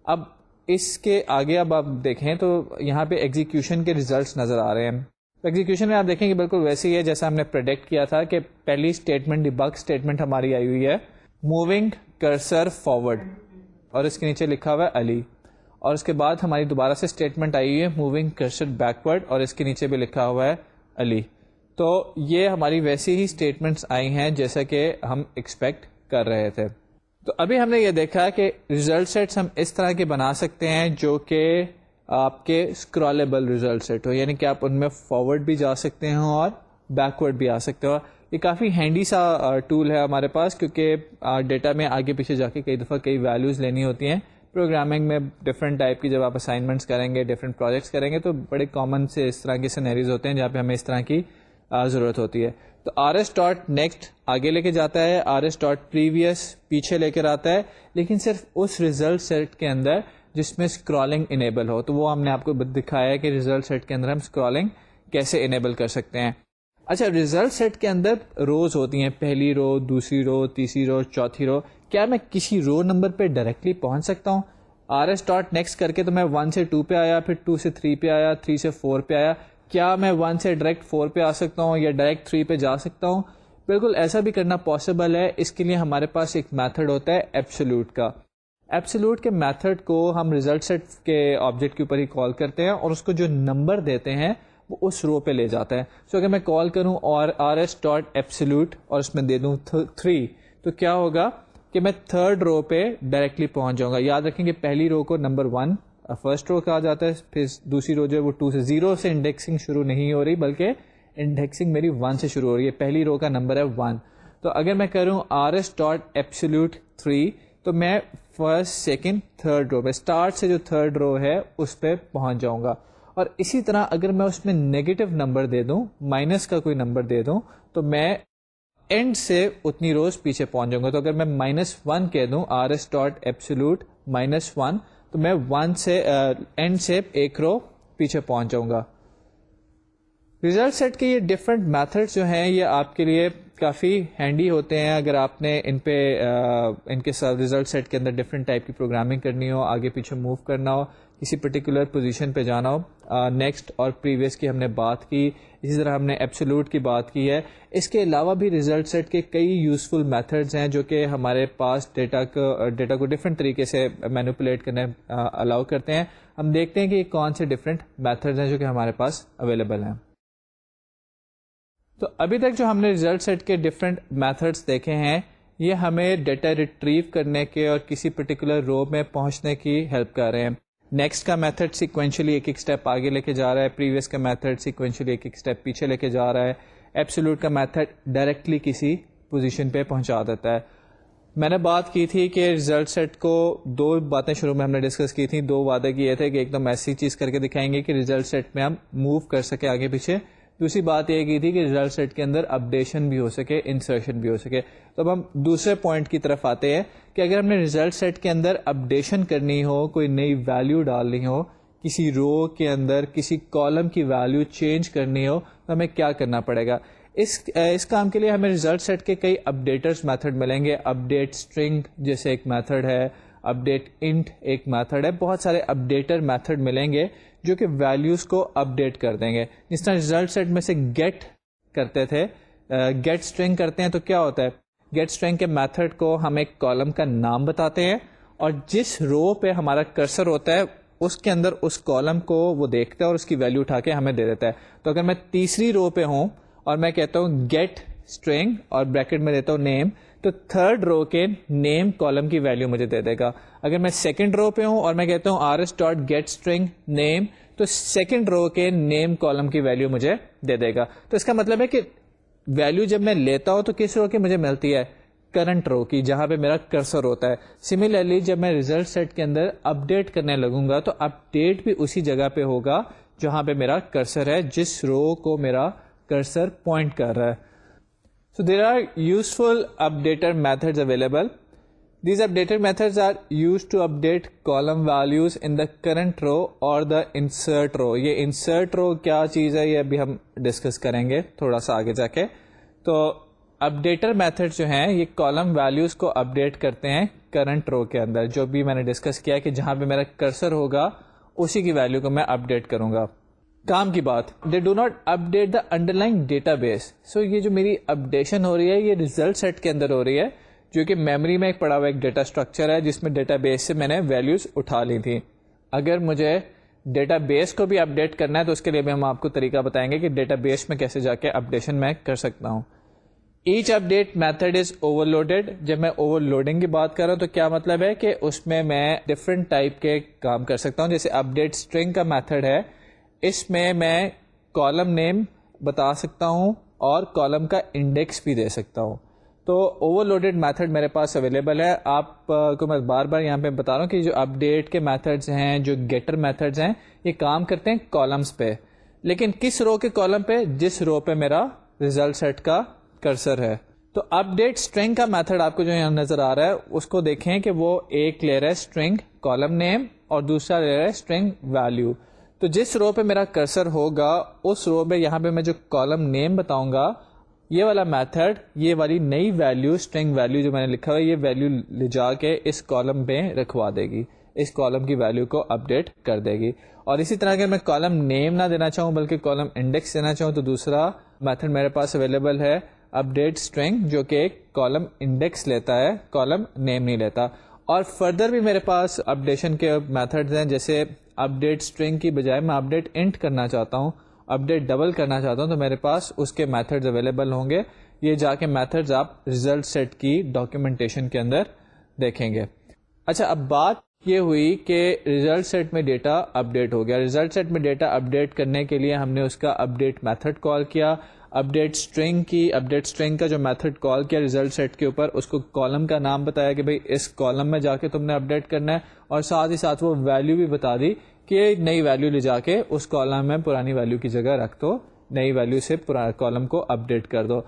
A: اب اس کے آگے اب آپ دیکھیں تو یہاں پہ ایگزیکیوشن کے ریزلٹس نظر آ رہے ہیں۔ ایگزیکیوشن میں آپ دیکھیں گے بالکل ویسے ہی ہے، جیسا ہم نے پروڈکٹ کیا تھا کہ پہلی اسٹیٹمنٹ بگ اسٹیٹمنٹ ہماری آئی ہوئی ہے۔ موونگ کرسر فارورڈ اور اس کے نیچے لکھا ہوا ہے علی۔ اور اس کے بعد ہماری دوبارہ سے اسٹیٹمنٹ آئی ہوئی ہے موونگ کرسر بیکورڈ اور اس کے نیچے بھی لکھا ہوا ہے علی۔ تو یہ ہماری ویسی ہی اسٹیٹمنٹس آئی ہیں جیسا کہ ہم ایکسپیکٹ کر رہے تھے۔ تو ابھی ہم نے یہ دیکھا کہ ریزلٹ سیٹس ہم اس طرح کے بنا سکتے ہیں جو کہ آپ کے اسکرالبل ریزلٹ سیٹ ہو یعنی کہ آپ ان میں فارورڈ بھی جا سکتے ہیں اور بیکورڈ بھی آ سکتے ہو۔ یہ کافی ہینڈی سا ٹول ہے ہمارے پاس، کیونکہ ڈیٹا میں آگے پیچھے جا کے کئی دفعہ کئی ویلوز لینی ہوتی ہیں۔ پروگرامنگ میں ڈفرنٹ ٹائپ کی جب آپ اسائنمنٹس کریں گے ڈفرنٹ پروجیکٹس کریں گے تو بڑے کامن سے اس طرح کے سینیریز ہوتے ہیں جہاں پہ ہمیں اس طرح کی ضرورت ہوتی ہے۔ تو آر ایس ڈاٹ نیکسٹ آگے لے کے جاتا ہے آر ایس ڈاٹ پریویس پیچھے لے کر آتا ہے، لیکن صرف اس ریزلٹ سیٹ کے اندر جس میں اسکرالنگ انیبل ہو۔ تو وہ ہم نے آپ کو دکھایا ہے کہ ریزلٹ سیٹ کے اندر ہم اسکرالنگ کیسے انیبل کر سکتے ہیں۔ اچھا ریزلٹ سیٹ کے اندر روز ہوتی ہیں، پہلی رو دوسری رو تیسری رو چوتھی رو کیا میں کسی رو نمبر پہ ڈائریکٹلی پہنچ سکتا ہوں؟ آر ایس ڈاٹ نیکسٹ کر کے تو میں ون سے ٹو پہ آیا، پھر ٹو سے تھری پہ آیا تھری سے فور پہ آیا۔ کیا میں ون سے ڈائریکٹ فور پہ آ سکتا ہوں یا ڈائریکٹ تھری پہ جا سکتا ہوں؟ بالکل ایسا بھی کرنا پاسبل ہے۔ اس کے لیے ہمارے پاس ایک میتھڈ ہوتا ہے ایپسلوٹ کا۔ ایپسلوٹ کے میتھڈ کو ہم ریزلٹ سیٹ کے آبجیکٹ کے اوپر ہی کال کرتے ہیں اور اس کو جو نمبر دیتے ہیں وہ اس رو پہ لے جاتا ہے۔ سو so اگر میں کال کروں اور آر ایس ڈاٹ ایپسلوٹ اور اس میں دے دوں تھری تو کیا ہوگا؟ کہ میں تھرڈ رو پہ ڈائریکٹلی پہنچ جاؤں گا۔ یاد رکھیں کہ پہلی رو کو نمبر ون فرسٹ رو کہا جاتا ہے، پھر دوسری رو جو ہے وہ ٹو سے زیرو سے انڈیکسنگ شروع نہیں ہو رہی، بلکہ انڈیکسنگ میری ون سے شروع ہو رہی ہے۔ پہلی رو کا نمبر ہے ون تو اگر میں کروں R S dot absolute three تو میں فرسٹ سیکنڈ تھرڈ رو پہ اسٹارٹ سے جو تھرڈ رو ہے، اس پہ پہنچ جاؤں گا۔ اور اسی طرح اگر میں اس میں نیگیٹو نمبر دے دوں مائنس کا کوئی نمبر دے دوں، تو میں اینڈ سے اتنی روز پیچھے پہنچ جاؤں گا۔ تو اگر میں مائنس ون کہہ دوں R S dot absolute minus one تو میں ون سے اینڈ سے ایک رو پیچھے پہنچ جاؤں گا۔ ریزلٹ سیٹ کے یہ ڈفرینٹ میتھڈ جو ہیں، یہ آپ کے لیے کافی ہینڈی ہوتے ہیں۔ اگر آپ نے ان پہ ان کے ساتھ ریزلٹ سیٹ کے اندر ڈفرینٹ ٹائپ کی پروگرامنگ کرنی ہو، آگے پیچھے موو کرنا ہو کسی پرٹیکولر پوزیشن پہ جانا ہو۔ نیکسٹ اور پریویس کی ہم نے بات کی۔ اسی طرح ہم نے ایپسلوٹ کی بات کی ہے۔ اس کے علاوہ بھی ریزلٹ سیٹ کے کئی یوزفل میتھڈز ہیں جو کہ ہمارے پاس ڈیٹا کو ڈیٹا کو ڈفرینٹ طریقے سے مینوپولیٹ کرنے الاؤ کرتے ہیں۔ ہم دیکھتے ہیں کہ کون سے ڈفرینٹ میتھڈز ہیں جو کہ ہمارے پاس اویلیبل ہیں۔ تو ابھی تک جو ہم نے ریزلٹ سیٹ کے ڈفرینٹ میتھڈس دیکھے ہیں، یہ ہمیں ڈیٹا ریٹریو کرنے کے اور کسی پرٹیکولر رو میں پہنچنے کی ہیلپ کر رہے ہیں۔ نیکسٹ کا میتھڈ سیکوینشلی ایک ایک اسٹیپ آگے لے کے جا رہا ہے. پریویس کا میتھڈ سیکوینشلی ایک ایک اسٹیپ پیچھے لے کے جا رہا ہے. ایپسلوٹ کا میتھڈ ڈائریکٹلی کسی پوزیشن پہ پہنچا دیتا ہے. میں نے بات کی تھی کہ ریزلٹ سیٹ کو دو باتیں شروع میں ہم نے ڈسکس کی تھیں. دو وعدے کیے تھے کہ ایک دم ایسی چیز کر کے دکھائیں گے کہ ریزلٹ سیٹ میں ہم موو کر سکے آگے پیچھے. دوسری بات یہ کی تھی کہ ریزلٹ سیٹ کے اندر اپڈیشن بھی ہو سکے انسرشن بھی ہو سکے۔ تو اب ہم دوسرے پوائنٹ کی طرف آتے ہیں کہ اگر ہم نے ریزلٹ سیٹ کے اندر اپڈیشن کرنی ہو، کوئی نئی ویلو ڈالنی ہو، کسی رو کے اندر کسی کالم کی ویلو چینج کرنی ہو، تو ہمیں کیا کرنا پڑے گا؟ اس اس کام کے لیے ہمیں ریزلٹ سیٹ کے کئی اپڈیٹرس میتھڈ ملیں گے۔ اپڈیٹ اسٹرنگ جیسے ایک میتھڈ ہے اپڈیٹ انٹ ایک میتھڈ ہے، بہت سارے اپڈیٹر میتھڈ ملیں گے۔ جو کہ ویلوز کو اپڈیٹ کر دیں گے۔ جس طرح ریزلٹ سیٹ میں سے گیٹ کرتے تھے گیٹ اسٹرنگ کرتے ہیں تو کیا ہوتا ہے؟ گیٹ اسٹرنگ کے میتھڈ کو ہم ایک کالم کا نام بتاتے ہیں اور جس رو پہ ہمارا کرسر ہوتا ہے، اس کے اندر اس کالم کو وہ دیکھتا ہے اور اس کی ویلو اٹھا کے ہمیں دے دیتا ہے۔ تو اگر میں تیسری رو پہ ہوں اور میں کہتا ہوں گیٹ اسٹرنگ اور بریکٹ میں دیتا ہوں نیم تو تھرڈ رو کے نیم کالم کی ویلو مجھے دے دے گا۔ اگر میں سیکنڈ رو پہ ہوں اور میں کہتا ہوں R S dot get string name, تو سیکنڈ رو کے نیم کالم کی ویلو مجھے دے دے گا۔ تو اس کا مطلب ہے کہ ویلو جب میں لیتا ہوں تو کس رو کی مجھے ملتی ہے؟ کرنٹ رو کی، جہاں پہ میرا کرسر ہوتا ہے۔ سملرلی جب میں ریزلٹ سیٹ کے اندر اپ ڈیٹ کرنے لگوں گا تو اپ ڈیٹ بھی اسی جگہ پہ ہوگا جہاں پہ میرا کرسر ہے، جس رو کو میرا کرسر پوائنٹ کر رہا ہے۔ So there are useful updater available these updater are use to update column values in the current row اور دا انسرٹ رو یہ انسرٹ رو کیا چیز ہے یہ ابھی ہم ڈسکس کریں گے تھوڑا سا آگے جا کے تو اپڈیٹر میتھڈ جو ہیں یہ کالم ویلوز کو اپڈیٹ کرتے ہیں کرنٹ رو کے اندر جو بھی میں نے ڈسکس کیا کہ جہاں پہ میرا کرسر ہوگا اسی کی ویلو کو میں اپڈیٹ کروں گا کام کی بات they do not update the underlying database so یہ جو میری اپڈیشن ہو رہی ہے، یہ ریزلٹ سیٹ کے اندر ہو رہی ہے، جو کہ میموری میں ایک پڑا ہوا ایک ڈیٹا اسٹرکچر ہے، جس میں ڈیٹا بیس سے میں نے ویلوز اٹھا لی تھی اگر مجھے ڈیٹا بیس کو بھی اپڈیٹ کرنا ہے، تو اس کے لیے بھی ہم آپ کو طریقہ بتائیں گے کہ ڈیٹا بیس میں کیسے جا کے اپڈیشن میں کر سکتا ہوں۔ Each update method is overloaded جب میں اوور لوڈنگ کی بات کر رہا ہوں، تو کیا مطلب ہے کہ اس میں میں ڈفرنٹ ٹائپ کے کام کر سکتا ہوں؟ جیسے اپ ڈیٹ اسٹرنگ کا میتھڈ ہے اس میں میں کالم نیم بتا سکتا ہوں اور کالم کا انڈیکس بھی دے سکتا ہوں۔ تو اوور لوڈیڈ میتھڈ میرے پاس اویلیبل ہے۔ آپ کو میں بار بار یہاں پہ بتا رہا ہوں کہ جو اپ ڈیٹ کے میتھڈز ہیں، جو گیٹر میتھڈز ہیں، یہ کام کرتے ہیں کالمس پہ۔ لیکن کس رو کے کالم پہ؟ جس رو پہ میرا ریزلٹ سیٹ کا کرسر ہے۔ تو اپ ڈیٹ اسٹرنگ کا میتھڈ آپ کو جو یہاں نظر آ رہا ہے، اس کو دیکھیں کہ وہ ایک لے رہا ہے اسٹرنگ کالم نیم اور دوسرا لے رہا ہے اسٹرنگ ویلو تو جس رو پہ میرا کرسر ہوگا، اس رو پہ یہاں پہ میں جو کالم نیم بتاؤں گا، یہ والا میتھڈ یہ والی نئی ویلو اسٹرنگ ویلو جو میں نے لکھا ہوا یہ ویلو لے جا کے اس کالم پہ رکھوا دے گی۔ اس کالم کی ویلو کو اپڈیٹ کر دے گی۔ اور اسی طرح اگر میں کالم نیم نہ دینا چاہوں، بلکہ کالم انڈیکس دینا چاہوں، تو دوسرا میتھڈ میرے پاس اویلیبل ہے اپ ڈیٹ اسٹرنگ جو کہ ایک کالم انڈیکس لیتا ہے کالم نیم نہیں لیتا۔ اور فردر بھی میرے پاس اپڈیشن کے میتھڈ ہیں، جیسے اپ ڈیٹ اسٹرنگ کی بجائے میں اپ ڈیٹ انٹ کرنا چاہتا ہوں اپ ڈیٹ ڈبل کرنا چاہتا ہوں، تو میرے پاس اس کے میتھڈ اویلیبل ہوں گے۔ یہ جا کے میتھڈ آپ ریزلٹ سیٹ کی ڈاکیومنٹیشن کے اندر دیکھیں گے۔ اچھا اب بات یہ ہوئی کہ ریزلٹ سیٹ میں ڈیٹا اپ ڈیٹ ہو گیا۔ ریزلٹ سیٹ میں ڈیٹا اپ ڈیٹ کرنے کے لیے ہم نے اس کا اپ ڈیٹ میتھڈ کال کیا۔ اپ ڈیٹ اسٹرنگ کی اپ ڈیٹ اسٹرنگ کا جو میتھڈ کال کیا ریزلٹ سیٹ کے اوپر، اس کو کالم کا نام بتایا کہ بھائی اس کالم میں جا کے تم نے اپ ڈیٹ کرنا ہے، اور ساتھ ہی ساتھ وہ ویلو بھی بتا دی کہ نئی ویلو لے جا کے اس کالم میں پرانی ویلو کی جگہ رکھ دو، نئی ویلو سے کالم کو اپ ڈیٹ کر دو۔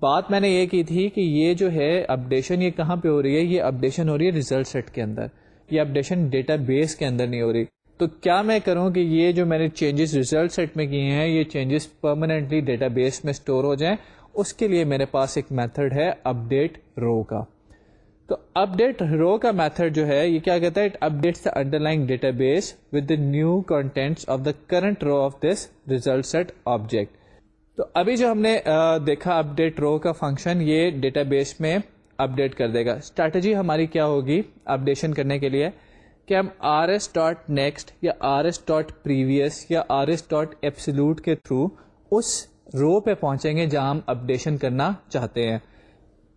A: بات میں نے یہ کی تھی کہ یہ جو ہے اپڈیشن یہ کہاں پہ ہو رہی ہے؟ یہ اپڈیشن ہو رہی ہے ریزلٹ سیٹ کے اندر۔ یہ اپڈیشن ڈیٹا بیس کے اندر نہیں ہو رہی۔ تو کیا میں کروں کہ یہ جو میں نے چینجز ریزلٹ سیٹ میں کیے ہیں، یہ چینجز پرماننٹلی ڈیٹا بیس میں اسٹور ہو جائیں، اس کے لیے میرے پاس ایک میتھڈ ہے اپ ڈیٹ رو کا۔ تو اپ ڈیٹ رو کا میتھڈ جو ہے، یہ کیا کہتا ہے؟ Update the underlying database with the new content of the current row of this result set object تو ابھی جو ہم نے دیکھا اپ ڈیٹ رو کا فنکشن یہ ڈیٹا بیس میں اپ ڈیٹ کر دے گا۔ اسٹریٹجی ہماری کیا ہوگی؟ اپڈیشن کرنے کے لیے۔ کہ ہم آر ایس ڈاٹ نیکسٹ یا آر ایس ڈاٹ پریویس یا آر ایس ڈاٹ ایپسلوٹ کے تھرو اس رو پہ پہنچیں گے جہاں ہم اپڈیشن کرنا چاہتے ہیں۔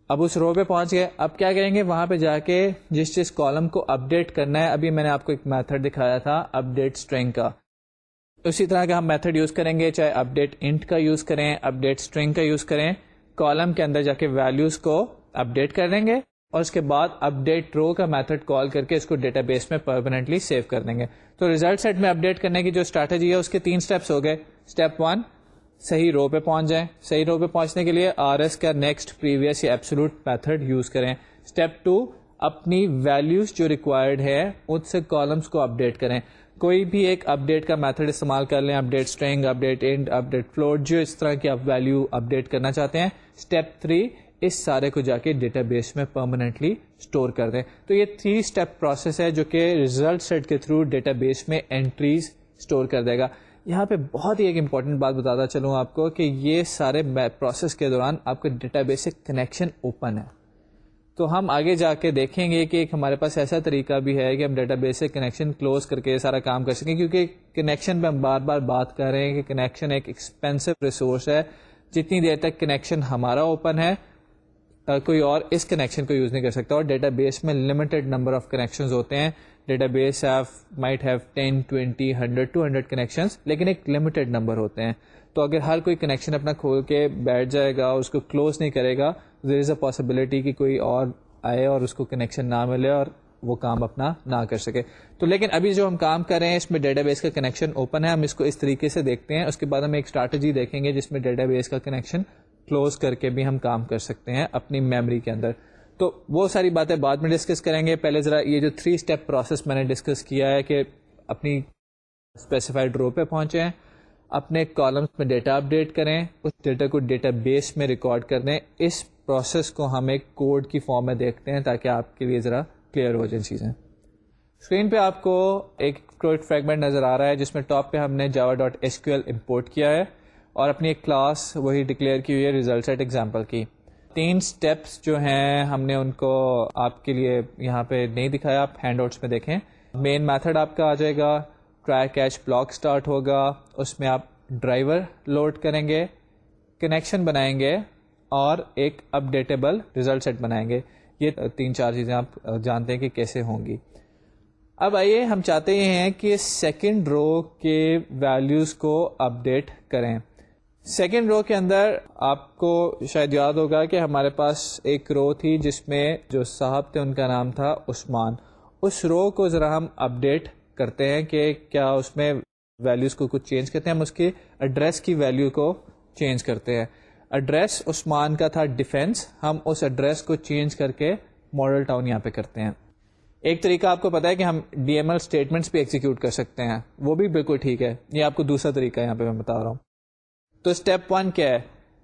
A: اب اس رو پہ پہنچ گئے۔ اب کیا کریں گے؟ وہاں پہ جا کے جس جس کالم کو اپڈیٹ کرنا ہے، ابھی میں نے آپ کو ایک میتھڈ دکھایا تھا اپڈیٹ اسٹرنگ کا۔ اسی طرح کا ہم میتھڈ یوز کریں گے، چاہے اپڈیٹ انٹ کا یوز کریں اپڈیٹ اسٹرنگ کا یوز کریں۔ کالم کے اندر جا کے ویلوز کو اپڈیٹ کر دیں گے۔ اور اس کے بعد اپ ڈیٹ رو کا میتھڈ کال کر کے اس کو ڈیٹا بیس میں پرماننٹلی سیو کر دیں گے۔ تو ریزلٹ سیٹ میں اپڈیٹ کرنے کی جو اسٹریٹجی ہے، اس کے تین اسٹیپس ہو گئے۔ اسٹیپ ون صحیح رو پہ پہنچ جائیں۔ صحیح رو پہ پہنچنے کے لیے آر ایس کا نیکسٹ پریویس یا ایپسلوٹ میتھڈ یوز کریں۔ اسٹیپ ٹو اپنی ویلوز جو ریکوائرڈ ہے اس سے کالمس کو اپڈیٹ کریں۔ کوئی بھی ایک اپ ڈیٹ کا میتھڈ استعمال کر لیں update string update int float جو اس طرح کی آپ ویلو اپ ڈیٹ کرنا چاہتے ہیں۔ اسٹیپ تھری اس سارے کو جا کے ڈیٹا بیس میں پرماننٹلی اسٹور کر دیں تو یہ تھری اسٹیپ پروسیس ہے جو کہ ریزلٹ سیٹ کے تھرو ڈیٹا بیس میں انٹریز اسٹور کر دے گا۔ یہاں پہ بہت ہی ایک امپورٹنٹ بات بتاتا چلوں آپ کو کہ یہ سارے پروسیس کے دوران آپ کا ڈیٹا بیس سے کنیکشن اوپن ہے۔ تو ہم آگے جا کے دیکھیں گے کہ ایک ہمارے پاس ایسا طریقہ بھی ہے کہ ہم ڈیٹا بیس سے کنیکشن کلوز کر کے سارا کام کر سکیں، کیونکہ کنیکشن پہ ہم بار بار بات کر رہے ہیں کہ کنیکشن ایک ایکسپینسو ریسورس ہے۔ جتنی دیر تک کنیکشن ہمارا اوپن ہے کوئی اور اس کنیکشن کو یوز نہیں کر سکتا اور ڈیٹا بیس میں لمیٹڈ نمبر آف کنیکشن ہوتے ہیں۔ Database might have ten twenty hundred two hundred connections لیکن ایک لمیٹیڈ نمبر ہوتے ہیں۔ تو اگر ہر کوئی کنیکشن اپنا کھول کے بیٹھ جائے گا اس کو کلوز نہیں کرے گا دیر از اے پاسبلٹی کہ کوئی اور آئے اور اس کو کنیکشن نہ ملے اور وہ کام اپنا نہ کر سکے۔ تو لیکن ابھی جو ہم کام کر رہے ہیں، اس میں ڈیٹا بیس کا کنیکشن اوپن ہے۔ ہم اس کو اس طریقے سے دیکھتے ہیں۔ اس کے بعد ہم ایک اسٹریٹجی دیکھیں گے جس میں ڈیٹا بیس کا کنیکشن کلوز کر کے بھی ہم کام کر سکتے ہیں اپنی میموری کے اندر۔ تو وہ ساری باتیں بعد میں ڈسکس کریں گے۔ پہلے ذرا یہ جو تھری اسٹیپ پروسیس میں نے ڈسکس کیا ہے کہ اپنی اسپیسیفائڈ رو پہ پہنچیں اپنے کالمس میں ڈیٹا اپڈیٹ کریں۔ اس ڈیٹا کو ڈیٹا بیس میں ریکارڈ کر دیں۔ اس پروسیس کو ہم ایک کوڈ کی فارم میں دیکھتے ہیں تاکہ آپ کے لیے ذرا کلیئر ہو جائیں چیزیں۔ اسکرین پہ آپ کو ایک کوڈ فریگمنٹ نظر آ رہا ہے جس میں ٹاپ پہ ہم نے Java dot S Q L import کیا ہے۔ اور اپنی ایک کلاس وہی ڈکلیئر کی ہوئی ہے ریزلٹ سیٹ ایگزامپل کی۔ تین اسٹیپس جو ہیں ہم نے ان کو آپ کے لیے یہاں پہ نہیں دکھایا، آپ ہینڈ آؤٹس میں دیکھیں۔ مین میتھڈ آپ کا آ جائے گا ٹرائی کیچ بلاک اسٹارٹ ہوگا، اس میں آپ ڈرائیور لوڈ کریں گے کنیکشن بنائیں گے اور ایک اپڈیٹیبل ریزلٹ سیٹ بنائیں گے۔ یہ تین چار چیزیں آپ جانتے ہیں کہ کیسے ہوں گی۔ اب آئیے ہم چاہتے ہیں کہ سیکنڈ رو کے ویلیوز کو اپڈیٹ کریں۔ سیکنڈ رو کے اندر آپ کو شاید یاد ہوگا کہ ہمارے پاس ایک رو تھی جس میں جو صاحب تھے، ان کا نام تھا عثمان۔ اس رو کو ذرا ہم اپڈیٹ کرتے ہیں کہ کیا اس میں ویلیوز کو کچھ چینج کرتے ہیں۔ ہم اس کے ایڈریس کی ویلیو کو چینج کرتے ہیں۔ ایڈریس عثمان کا تھا ڈیفینس ہم اس ایڈریس کو چینج کر کے ماڈل ٹاؤن یہاں پہ کرتے ہیں۔ ایک طریقہ آپ کو پتا ہے کہ ہم ڈی ایم ایل اسٹیٹمنٹس بھی ایکسیکیوٹ کر سکتے ہیں۔ وہ بھی بالکل ٹھیک ہے۔ یہ آپ کو دوسرا طریقہ یہاں پہ میں بتا رہا ہوں۔ تو اسٹیپ ون کیا ہے؟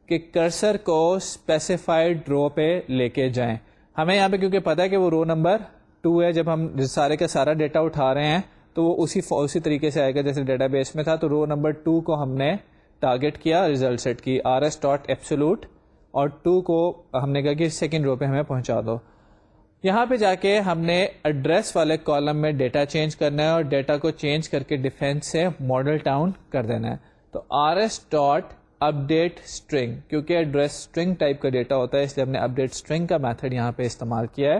A: کہ کرسر کو اسپیسیفائڈ رو پہ لے کے جائیں۔ ہمیں یہاں پہ کیونکہ پتا ہے کہ وہ رو نمبر ٹو ہے، جب ہم سارے کا سارا ڈیٹا اٹھا رہے ہیں، تو وہ اسی اسی طریقے سے آئے گا۔ جیسے ڈیٹا بیس میں تھا، تو رو نمبر ٹو کو ہم نے ٹارگیٹ کیا ریزلٹ سیٹ کی۔ آر ایس ڈاٹ ایپسلوٹ اور ٹو کو ہم نے کہا کہ سیکنڈ رو پہ ہمیں پہنچا دو۔ یہاں پہ جا کے ہم نے ایڈریس والے کالم میں ڈیٹا چینج کرنا ہے اور ڈیٹا کو چینج کر کے ڈیفینس سے ماڈل ٹاؤن کر دینا ہے۔ تو R S dot update string کیونکہ ایڈریس اسٹرنگ ٹائپ کا ڈیٹا ہوتا ہے، اس لیے ہم نے اپ ڈیٹ اسٹرنگ کا میتھڈ یہاں پہ استعمال کیا ہے۔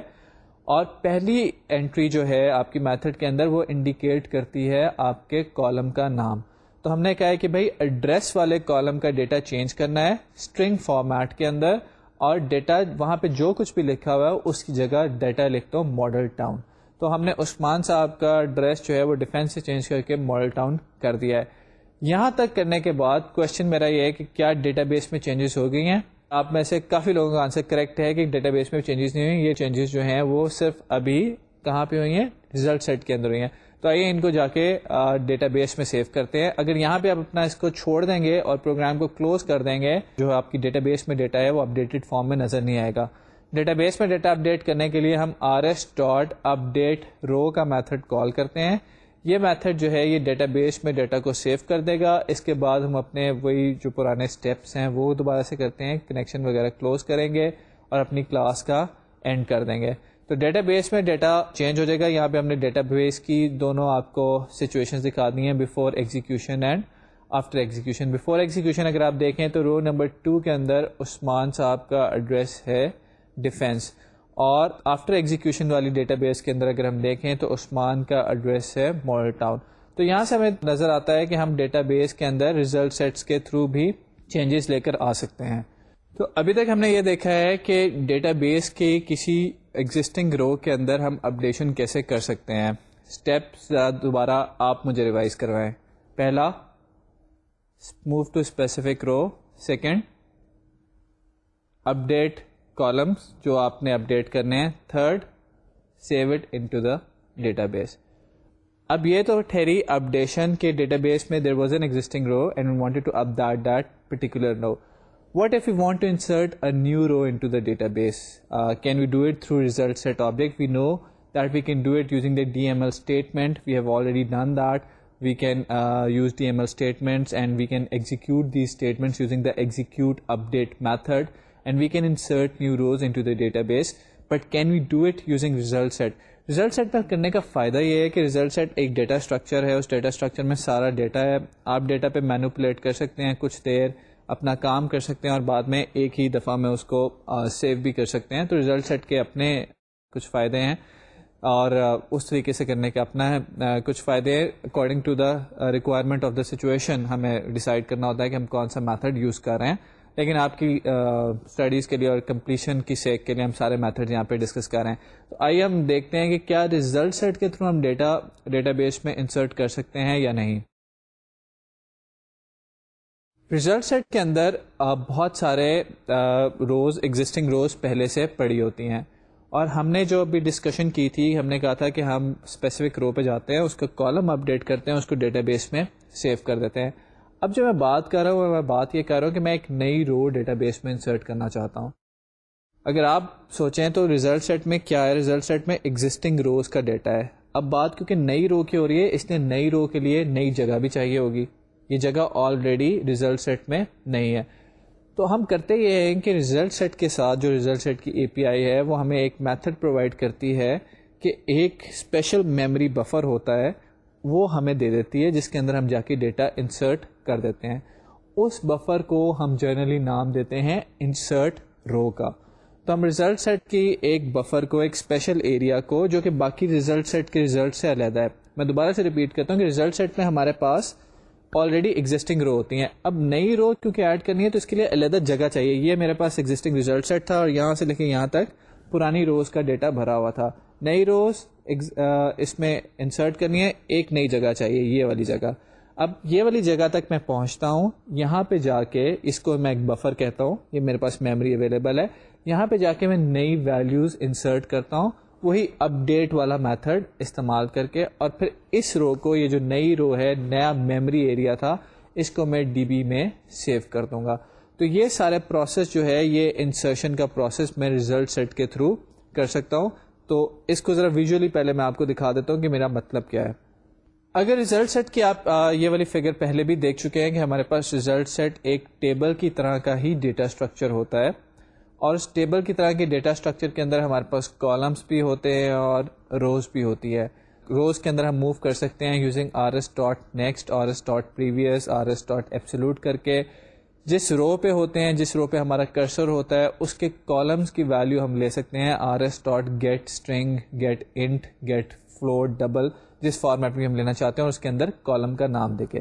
A: اور پہلی انٹری جو ہے آپ کی میتھڈ کے اندر وہ انڈیکیٹ کرتی ہے آپ کے کالم کا نام۔ تو ہم نے کہا ہے کہ بھائی ایڈریس والے کالم کا ڈیٹا چینج کرنا ہے اسٹرنگ فارمیٹ کے اندر، اور ڈیٹا وہاں پہ جو کچھ بھی لکھا ہوا ہے اس کی جگہ ڈیٹا لکھتا ہوں ماڈل ٹاؤن تو ہم نے عثمان صاحب کا ایڈریس جو ہے وہ ڈیفینس سے چینج کر کے ماڈل ٹاؤن کر دیا ہے۔ یہاں تک کرنے کے بعد کوشچن میرا یہ ہے کہ کیا ڈیٹا بیس میں چینجز ہو گئی ہیں؟ آپ میں سے کافی لوگوں کا آنسر کریکٹ ہے کہ ڈیٹا بیس میں چینجز نہیں ہوئی، یہ چینجز جو ہیں وہ صرف ابھی کہاں پہ ہوئی ہیں؟ ریزلٹ سیٹ کے اندر ہوئی ہیں۔ تو آئیے ان کو جا کے ڈیٹا بیس میں سیو کرتے ہیں۔ اگر یہاں پہ آپ اپنا اس کو چھوڑ دیں گے اور پروگرام کو کلوز کر دیں گے، جو آپ کی ڈیٹا بیس میں ڈیٹا ہے وہ اپڈیٹڈ فارم میں نظر نہیں آئے گا۔ ڈیٹا بیس میں ڈیٹا اپڈیٹ کرنے کے لیے ہم R S dot update row کا میتھڈ کال کرتے ہیں۔ یہ میتھڈ جو ہے یہ ڈیٹا بیس میں ڈیٹا کو سیو کر دے گا۔ اس کے بعد ہم اپنے وہی جو پرانے اسٹیپس ہیں وہ دوبارہ سے کرتے ہیں کنیکشن وغیرہ کلوز کریں گے اور اپنی کلاس کا اینڈ کر دیں گے۔ تو ڈیٹا بیس میں ڈیٹا چینج ہو جائے گا۔ یہاں پہ ہم نے ڈیٹا بیس کی دونوں آپ کو سچویشن دکھا دی ہیں before execution and after execution before execution اگر آپ دیکھیں تو رو نمبر ٹو کے اندر عثمان صاحب کا ایڈریس ہے ڈیفینس اور آفٹر ایگزیکیوشن والی ڈیٹا بیس کے اندر اگر ہم دیکھیں تو عثمان کا ایڈریس ہے ماڈل ٹاؤن تو یہاں سے ہمیں نظر آتا ہے کہ ہم ڈیٹا بیس کے اندر ریزلٹ سیٹس کے تھرو بھی چینجز لے کر آ سکتے ہیں۔ تو ابھی تک ہم نے یہ دیکھا ہے کہ ڈیٹا بیس کے کسی ایگزٹنگ رو کے اندر ہم اپڈیشن کیسے کر سکتے ہیں۔ اسٹیپ دوبارہ آپ مجھے ریوائز کروائیں۔ پہلا move to specific row second update columns جو آپ نے اپڈیٹ کرنے ہیں. Third save it into the database اب یہ تو ٹھہری اپڈیشن کے ڈیٹا بیس میں there was an existing row and wanted to update that particular row what if you want to insert a new row into the database can we do it through result set object we know that we can do it using the D M L statement we have already done that we can use D M L statements and we can execute the statements using the execute update method and we can insert new rows into the database but can we do it using result set result set پر کرنے کا فائدہ یہ ہے کہ result set ایک data structure ہے، اس data structure میں سارا ڈیٹا ہے۔ آپ ڈیٹا پہ مینوپولیٹ کر سکتے ہیں، کچھ دیر اپنا کام کر سکتے ہیں اور بعد میں ایک ہی دفعہ میں اس کو سیو بھی کر سکتے ہیں۔ تو ریزلٹ سیٹ کے اپنے کچھ فائدے ہیں اور اس طریقے سے کرنے کے اپنا ہے کچھ فائدے according to the requirement of the situation ہمیں ڈیسائڈ کرنا ہوتا ہے کہ ہم کون سا میتھڈ یوز کر رہے ہیں۔ لیکن آپ کی اسٹڈیز کے لیے اور کمپلیشن کی سیک کے لیے ہم سارے میتھڈ یہاں پہ ڈسکس کر رہے ہیں۔ تو آئیے ہم دیکھتے ہیں کہ کیا ریزلٹ سیٹ کے تھرو ہم ڈیٹا ڈیٹا بیس میں انسرٹ کر سکتے ہیں یا نہیں۔ ریزلٹ سیٹ کے اندر بہت سارے روز ایگزٹنگ روز پہلے سے پڑی ہوتی ہیں۔ اور ہم نے جو ابھی ڈسکشن کی تھی، ہم نے کہا تھا کہ ہم اسپیسیفک رو پہ جاتے ہیں، اس کا کالم اپ ڈیٹ کرتے ہیں، اس کو ڈیٹا بیس میں سیو کر دیتے ہیں۔ اب جو میں بات کر رہا ہوں میں بات یہ کر رہا ہوں کہ میں ایک نئی رو ڈیٹا بیس میں انسرٹ کرنا چاہتا ہوں۔ اگر آپ سوچیں تو ریزلٹ سیٹ میں کیا ہے؟ ریزلٹ سیٹ میں ایگزٹنگ روز کا ڈیٹا ہے۔ اب بات کیونکہ نئی رو کی ہو رہی ہے، اس لیے نئی رو کے لیے نئی جگہ بھی چاہیے ہوگی۔ یہ جگہ آلریڈی ریزلٹ سیٹ میں نہیں ہے۔ تو ہم کرتے یہ ہیں کہ ریزلٹ سیٹ کے ساتھ جو ریزلٹ سیٹ کی اے پی آئی ہے، وہ ہمیں ایک میتھڈ پرووائڈ کرتی ہے کہ ایک اسپیشل میموری بفر ہوتا ہے۔ وہ ہمیں دے دیتی ہے، جس کے اندر ہم جا کے ڈیٹا انسرٹ کر دیتے ہیں۔ اس بفر کو ہم جنرلی نام دیتے ہیں انسرٹ رو کا۔ تو ہم ریزلٹ سیٹ کی ایک بفر کو، ایک اسپیشل ایریا کو، جو کہ باقی ریزلٹ سیٹ کے ریزلٹ سے علیحدہ ہے۔ میں دوبارہ سے ریپیٹ کرتا ہوں کہ ریزلٹ سیٹ میں ہمارے پاس آلریڈی ایگزٹنگ رو ہوتی ہیں۔ اب نئی رو کیونکہ ایڈ کرنی ہے، تو اس کے لیے علیحدہ جگہ چاہیے۔ یہ میرے پاس ایگزٹنگ ریزلٹ سیٹ تھا اور یہاں سے لے کے یہاں تک۔ پرانی روز کا ڈیٹا بھرا ہوا تھا۔ نئی روز اس میں انسرٹ کرنی ہے، ایک نئی جگہ چاہیے، یہ والی جگہ۔ اب یہ والی جگہ تک میں پہنچتا ہوں، یہاں پہ جا کے اس کو میں ایک بفر کہتا ہوں، یہ میرے پاس میموری اویلیبل ہے۔ یہاں پہ جا کے میں نئی ویلیوز انسرٹ کرتا ہوں، وہی اپ ڈیٹ والا میتھڈ استعمال کر کے، اور پھر اس رو کو، یہ جو نئی رو ہے، نیا میموری ایریا تھا، اس کو میں ڈی بی میں سیو کر دوں گا۔ تو یہ سارے پروسیس جو ہے، یہ انسرشن کا پروسیس میں ریزلٹ سیٹ کے تھرو کر سکتا ہوں۔ تو اس کو ذرا ویژولی پہلے میں آپ کو دکھا دیتا ہوں کہ میرا مطلب کیا ہے۔ اگر ریزلٹ سیٹ کی آپ یہ والی فگر پہلے بھی دیکھ چکے ہیں کہ ہمارے پاس ریزلٹ سیٹ ایک ٹیبل کی طرح کا ہی ڈیٹا اسٹرکچر ہوتا ہے۔ اور اس ٹیبل کی طرح کے ڈیٹا اسٹرکچر کے اندر ہمارے پاس کالمس بھی ہوتے ہیں اور روز بھی ہوتی ہے۔ روز کے اندر ہم موو کر سکتے ہیں using R S dot next R S dot previous R S dot absolute کر کے جس رو پہ ہوتے ہیں، جس رو پہ ہمارا کرسر ہوتا ہے، اس کے کالمس کی ویلو ہم لے سکتے ہیں۔ R S dot get string get int get float double جس فارمیٹ میں ہم لینا چاہتے ہیں اور اس کے اندر کالم کا نام دے کے۔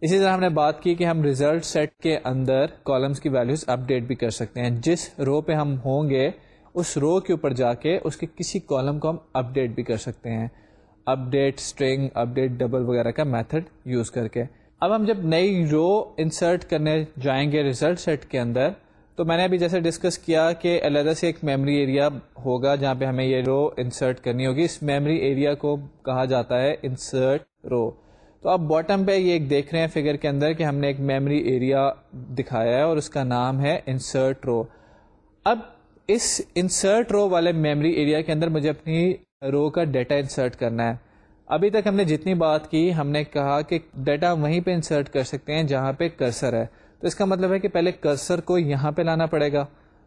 A: اسی طرح ہم نے بات کی کہ ہم ریزلٹ سیٹ کے اندر کالمس کی ویلوز اپ ڈیٹ بھی کر سکتے ہیں۔ جس رو پہ ہم ہوں گے، اس رو کے اوپر جا کے اس کے کسی کالم کو ہم اپ ڈیٹ بھی کر سکتے ہیں۔ Update string update double وغیرہ کا میتھڈ یوز کر کے۔ اب ہم جب نئی رو انسرٹ کرنے جائیں گے ریزلٹ سیٹ کے اندر، تو میں نے ابھی جیسے ڈسکس کیا کہ علیحدہ سے ایک میموری ایریا ہوگا جہاں پہ ہمیں یہ رو انسرٹ کرنی ہوگی۔ اس میموری ایریا کو کہا جاتا ہے انسرٹ رو۔ تو اب باٹم پہ یہ ایک دیکھ رہے ہیں فگر کے اندر کہ ہم نے ایک میموری ایریا دکھایا ہے اور اس کا نام ہے انسرٹ رو۔ اب اس انسرٹ رو والے میموری ایریا کے اندر مجھے اپنی رو کا ڈیٹا انسرٹ کرنا ہے۔ ابھی تک ہم نے جتنی بات کی، ہم نے کہا کہ ڈیٹا وہیں پہ انسرٹ کر سکتے ہیں جہاں پہ کرسر ہے۔ تو اس کا مطلب ہے کہ پہلے کرسر کو یہاں پہ لانا پڑے گا۔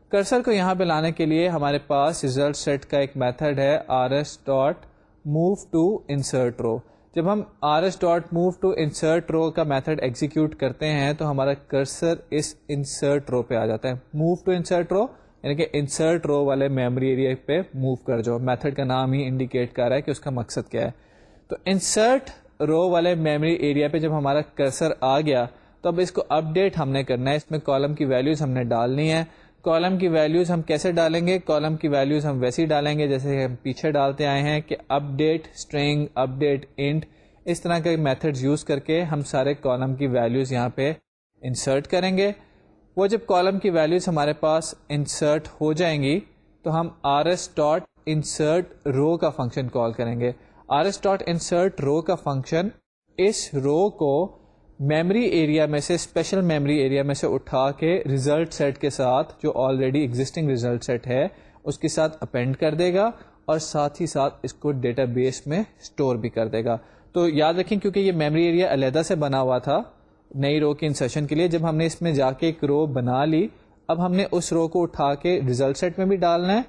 A: کرسر کو یہاں پہ لانے کے لیے ہمارے پاس ریزلٹ سیٹ کا ایک میتھڈ ہے R S dot move to insert row جب ہم R S dot move to insert row کا میتھڈ ایگزیکیوٹ کرتے ہیں تو ہمارا کرسر اس انسرٹ رو پہ آ جاتا ہے۔ موو ٹو انسرٹ رو یعنی کہ انسرٹ رو والے میموری ایریا پہ موو کر جاؤ میتھڈ کا نام ہی انڈیکیٹ کر رہا ہے کہ اس کا مقصد کیا ہے۔ تو انسرٹ رو والے میموری ایریا پہ جب ہمارا کرسر آ گیا، تو اب اس کو اپ ڈیٹ ہم نے کرنا ہے۔ اس میں کالم کی ویلیوز ہم نے ڈالنی ہے کالم کی ویلیوز ہم کیسے ڈالیں گے؟ کالم کی ویلیوز ہم ویسے ڈالیں گے، جیسے ہم پیچھے ڈالتے آئے ہیں کہ update string update int اس طرح کے میتھڈ یوز کر کے ہم سارے کالم کی ویلیوز یہاں پہ انسرٹ کریں گے۔ وہ جب کالم کی ویلیوز ہمارے پاس انسرٹ ہو جائیں گی، تو ہم R S dot insert row کا فنکشن کال کریں گے۔ R S dot insert row کا فنکشن اس رو کو میمری ایریا میں سے اسپیشل میمری ایریا میں سے اٹھا کے ریزلٹ سیٹ کے ساتھ جو آلریڈی ایگزٹنگ ریزلٹ سیٹ ہے، اس کے ساتھ اپینڈ کر دے گا اور ساتھ ہی ساتھ اس کو ڈیٹا بیس میں اسٹور بھی کر دے گا۔ تو یاد رکھیں کیونکہ یہ میمری ایریا علیحدہ سے بنا ہوا تھا نئی رو کی انسرشن کے لیے، جب ہم نے اس میں جا کے ایک رو بنا لی، اب ہم نے اس رو کو اٹھا کے ریزلٹ سیٹ میں بھی ڈالنا ہے۔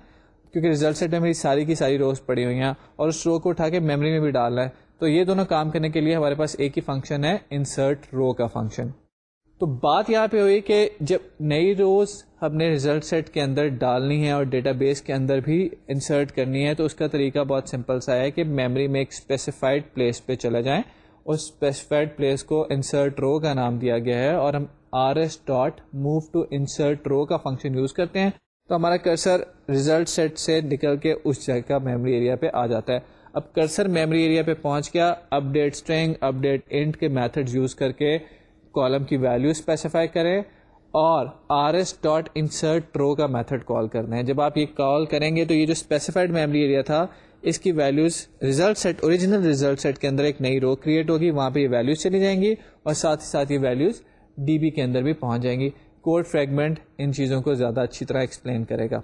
A: کیونکہ ریزلٹ سیٹ میں میری ساری کی ساری روز پڑی ہوئی ہیں اور اس رو کو اٹھا کے میموری میں بھی ڈالنا ہے۔ تو یہ دونوں کام کرنے کے لیے ہمارے پاس ایک ہی فنکشن ہے انسرٹ رو کا فنکشن تو بات یہاں پہ ہوئی کہ جب نئی روز ہم نے ریزلٹ سیٹ کے اندر ڈالنی ہے اور ڈیٹا بیس کے اندر بھی انسرٹ کرنی ہے تو اس کا طریقہ بہت سمپل سا ہے کہ میموری میں ایک اسپیسیفائڈ پلیس پہ چلا جائیں۔ اس اسپیسیفائڈ پلیس کو انسرٹ رو کا نام دیا گیا ہے اور ہم R S dot move to insert row کا فنکشن یوز کرتے ہیں۔ تو ہمارا کرسر ریزلٹ سیٹ سے نکل کے اس جگہ کا میموری ایریا پہ آ جاتا ہے۔ اب کرسر میموری ایریا پہ پہنچ گیا۔ Update string update int کے میتھڈ یوز کر کے کالم کی ویلو اسپیسیفائی کریں اور R S dot insert row کا میتھڈ کال کرنا ہے۔ جب آپ یہ کال کریں گے تو یہ جو اسپیسیفائڈ میموری ایریا تھا، اس کی values result set original result set کے اندر ایک نئی رو کریٹ ہوگی۔ وہاں پہ یہ ویلوز چلی جائیں گی اور ساتھ ہی ساتھ یہ ویلوز ڈی بی کے اندر بھی پہنچ جائیں گی۔ کوڈ فریگمنٹ ان چیزوں کو زیادہ اچھی طرح ایکسپلین کرے گا۔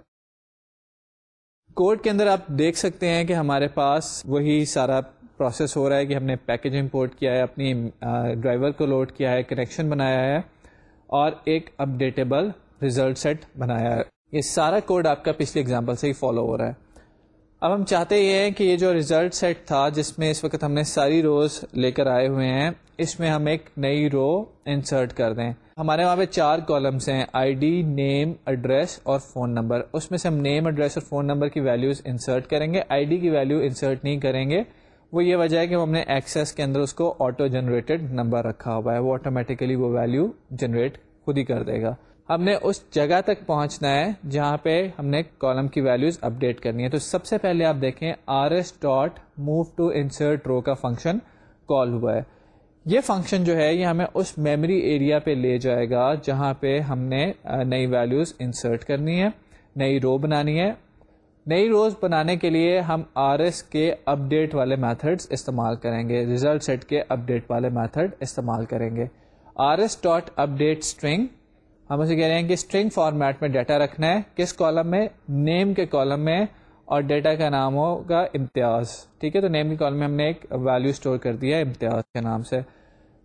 A: کوڈ کے اندر آپ دیکھ سکتے ہیں کہ ہمارے پاس وہی سارا پروسیس ہو رہا ہے کہ ہم نے پیکج امپورٹ کیا ہے، اپنی ڈرائیور کو لوڈ کیا ہے کنیکشن بنایا ہے اور ایک اپڈیٹیبل ریزلٹ سیٹ بنایا ہے۔ یہ سارا کوڈ آپ کا پچھلے اگزامپل سے ہی فالو ہو رہا ہے۔ اب ہم چاہتے یہ ہیں کہ یہ جو ریزلٹ سیٹ تھا جس میں اس وقت ہم نے ساری روز لے کر آئے ہوئے ہیں اس میں ہم ایک نئی رو انسرٹ کر دیں۔ ہمارے وہاں پہ چار کالمس ہیں آئی ڈی نیم ایڈریس اور فون نمبر اس میں سے ہم نیم ایڈریس اور فون نمبر کی ویلوز انسرٹ کریں گے۔ آئی ڈی کی ویلو انسرٹ نہیں کریں گے۔ وہ یہ وجہ ہے کہ ہم نے ایکسیس کے اندر اس کو آٹو جنریٹڈ نمبر رکھا ہوا ہے۔ وہ آٹومیٹیکلی وہ ویلو جنریٹ خود ہی کر دے گا۔ ہم نے اس جگہ تک پہنچنا ہے جہاں پہ ہم نے کالم کی ویلوز اپڈیٹ کرنی ہے تو سب سے پہلے آپ دیکھیں R S dot move to insert row کا فنکشن کال ہوا ہے۔ یہ فنکشن جو ہے، یہ ہمیں اس میموری ایریا پہ لے جائے گا جہاں پہ ہم نے نئی ویلوز انسرٹ کرنی ہے نئی رو بنانی ہے نئی روز بنانے کے لیے ہم آر ایس کے اپ ڈیٹ والے میتھڈس استعمال کریں گے ریزلٹ سیٹ کے اپ ڈیٹ والے میتھڈ استعمال کریں گے۔ R S dot update string ہم اسے کہہ رہے ہیں کہ اسٹرنگ فارمیٹ میں ڈیٹا رکھنا ہے۔ کس کالم میں؟ نیم کے کالم میں۔ اور ڈیٹا کا نام ہوگا امتیاز۔ ٹھیک ہے، تو نیم کے کالم میں ہم نے ایک ویلو اسٹور کر دیا امتیاز کے نام سے۔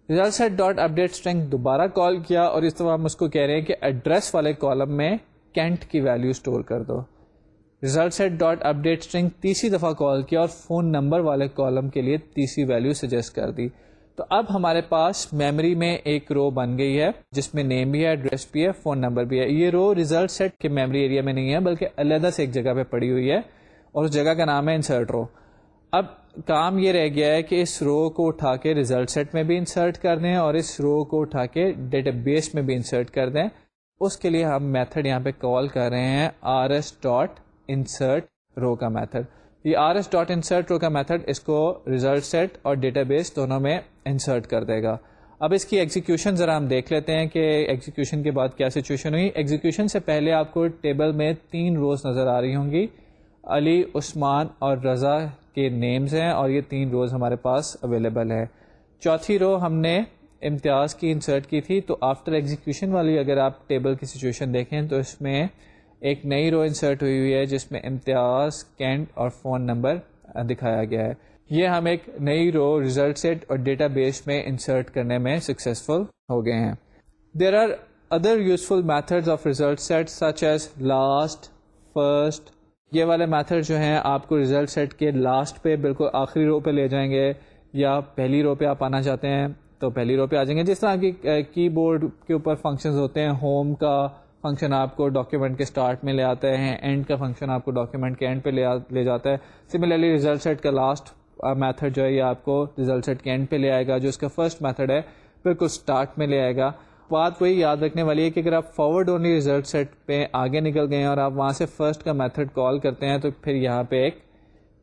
A: Result set dot update string دوبارہ کال کیا اور اس طرح ہم اس کو کہہ رہے ہیں کہ ایڈریس والے کالم میں کینٹ کی ویلو اسٹور کر دو۔ Result set dot update string تیسری دفعہ کال کیا اور فون نمبر والے کالم کے لیے تیسری ویلو سجیسٹ کر دی۔ تو اب ہمارے پاس میموری میں ایک رو بن گئی ہے، جس میں نیم بھی ہے ایڈریس بھی ہے فون نمبر بھی ہے۔ یہ رو ریزلٹ سیٹ کے میموری ایریا میں نہیں ہے، بلکہ علیحدہ سے ایک جگہ پہ پڑی ہوئی ہے۔ اور اس جگہ کا نام ہے انسرٹ رو اب کام یہ رہ گیا ہے کہ اس رو کو اٹھا کے ریزلٹ سیٹ میں بھی انسرٹ کر دیں اور اس رو کو اٹھا کے ڈیٹا بیس میں بھی انسرٹ کر دیں۔ اس کے لیے ہم میتھڈ یہاں پہ کال کر رہے ہیں R S dot insert row کا میتھڈ یہ R S dot insert row کا میتھڈ اس کو ریزلٹ سیٹ اور ڈیٹا بیس دونوں میں انسرٹ کر دے گا۔ اب اس کی ایگزیکیوشن ذرا ہم دیکھ لیتے ہیں کہ ایگزیکیوشن کے بعد کیا سچویشن ہوئی۔ ایگزیکیوشن سے پہلے آپ کو ٹیبل میں تین روز نظر آ رہی ہوں گی۔ علی، عثمان اور رضا کے نیمز ہیں اور یہ تین روز ہمارے پاس اویلیبل ہے چوتھی رو ہم نے امتیاز کی انسرٹ کی تھی۔ تو آفٹر ایگزیکیوشن والی اگر آپ ٹیبل کی سچویشن دیکھیں تو اس میں ایک نئی رو انسرٹ ہوئی ہوئی ہے، جس میں امتیاز کینٹ اور فون نمبر دکھایا گیا ہے۔ یہ ہم ایک نئی رو ریزلٹ سیٹ اور ڈیٹا بیس میں انسرٹ کرنے میں سکسیزفل ہو گئے ہیں۔ There are other useful method of result set such as last first یہ والے میتھڈ جو ہیں آپ کو ریزلٹ سیٹ کے لاسٹ پہ بالکل آخری رو پہ لے جائیں گے یا پہلی رو پہ آپ آنا چاہتے ہیں تو پہلی رو پہ آ جائیں گے۔ جس طرح کی کی بورڈ کے اوپر فنکشنز ہوتے ہیں ہوم کا فنکشن آپ کو ڈاکیومنٹ کے اسٹارٹ میں لے آتا ہے اینڈ کا فنکشن آپ کو ڈاکیومنٹ کے اینڈ پہ لے جاتا ہے۔ سملرلی ریزلٹ سیٹ کا لاسٹ میتھڈ جو ہے یہ آپ کو ریزلٹ سیٹ کے اینڈ پہ لے آئے گا، جو اس کا فرسٹ میتھڈ ہے، بالکل اسٹارٹ میں لے آئے گا۔ بات وہی یاد رکھنے والی ہے کہ اگر آپ فارورڈ اونلی ریزلٹ سیٹ پہ آگے نکل گئے ہیں اور آپ وہاں سے فرسٹ کا میتھڈ کال کرتے ہیں، تو پھر یہاں پہ ایک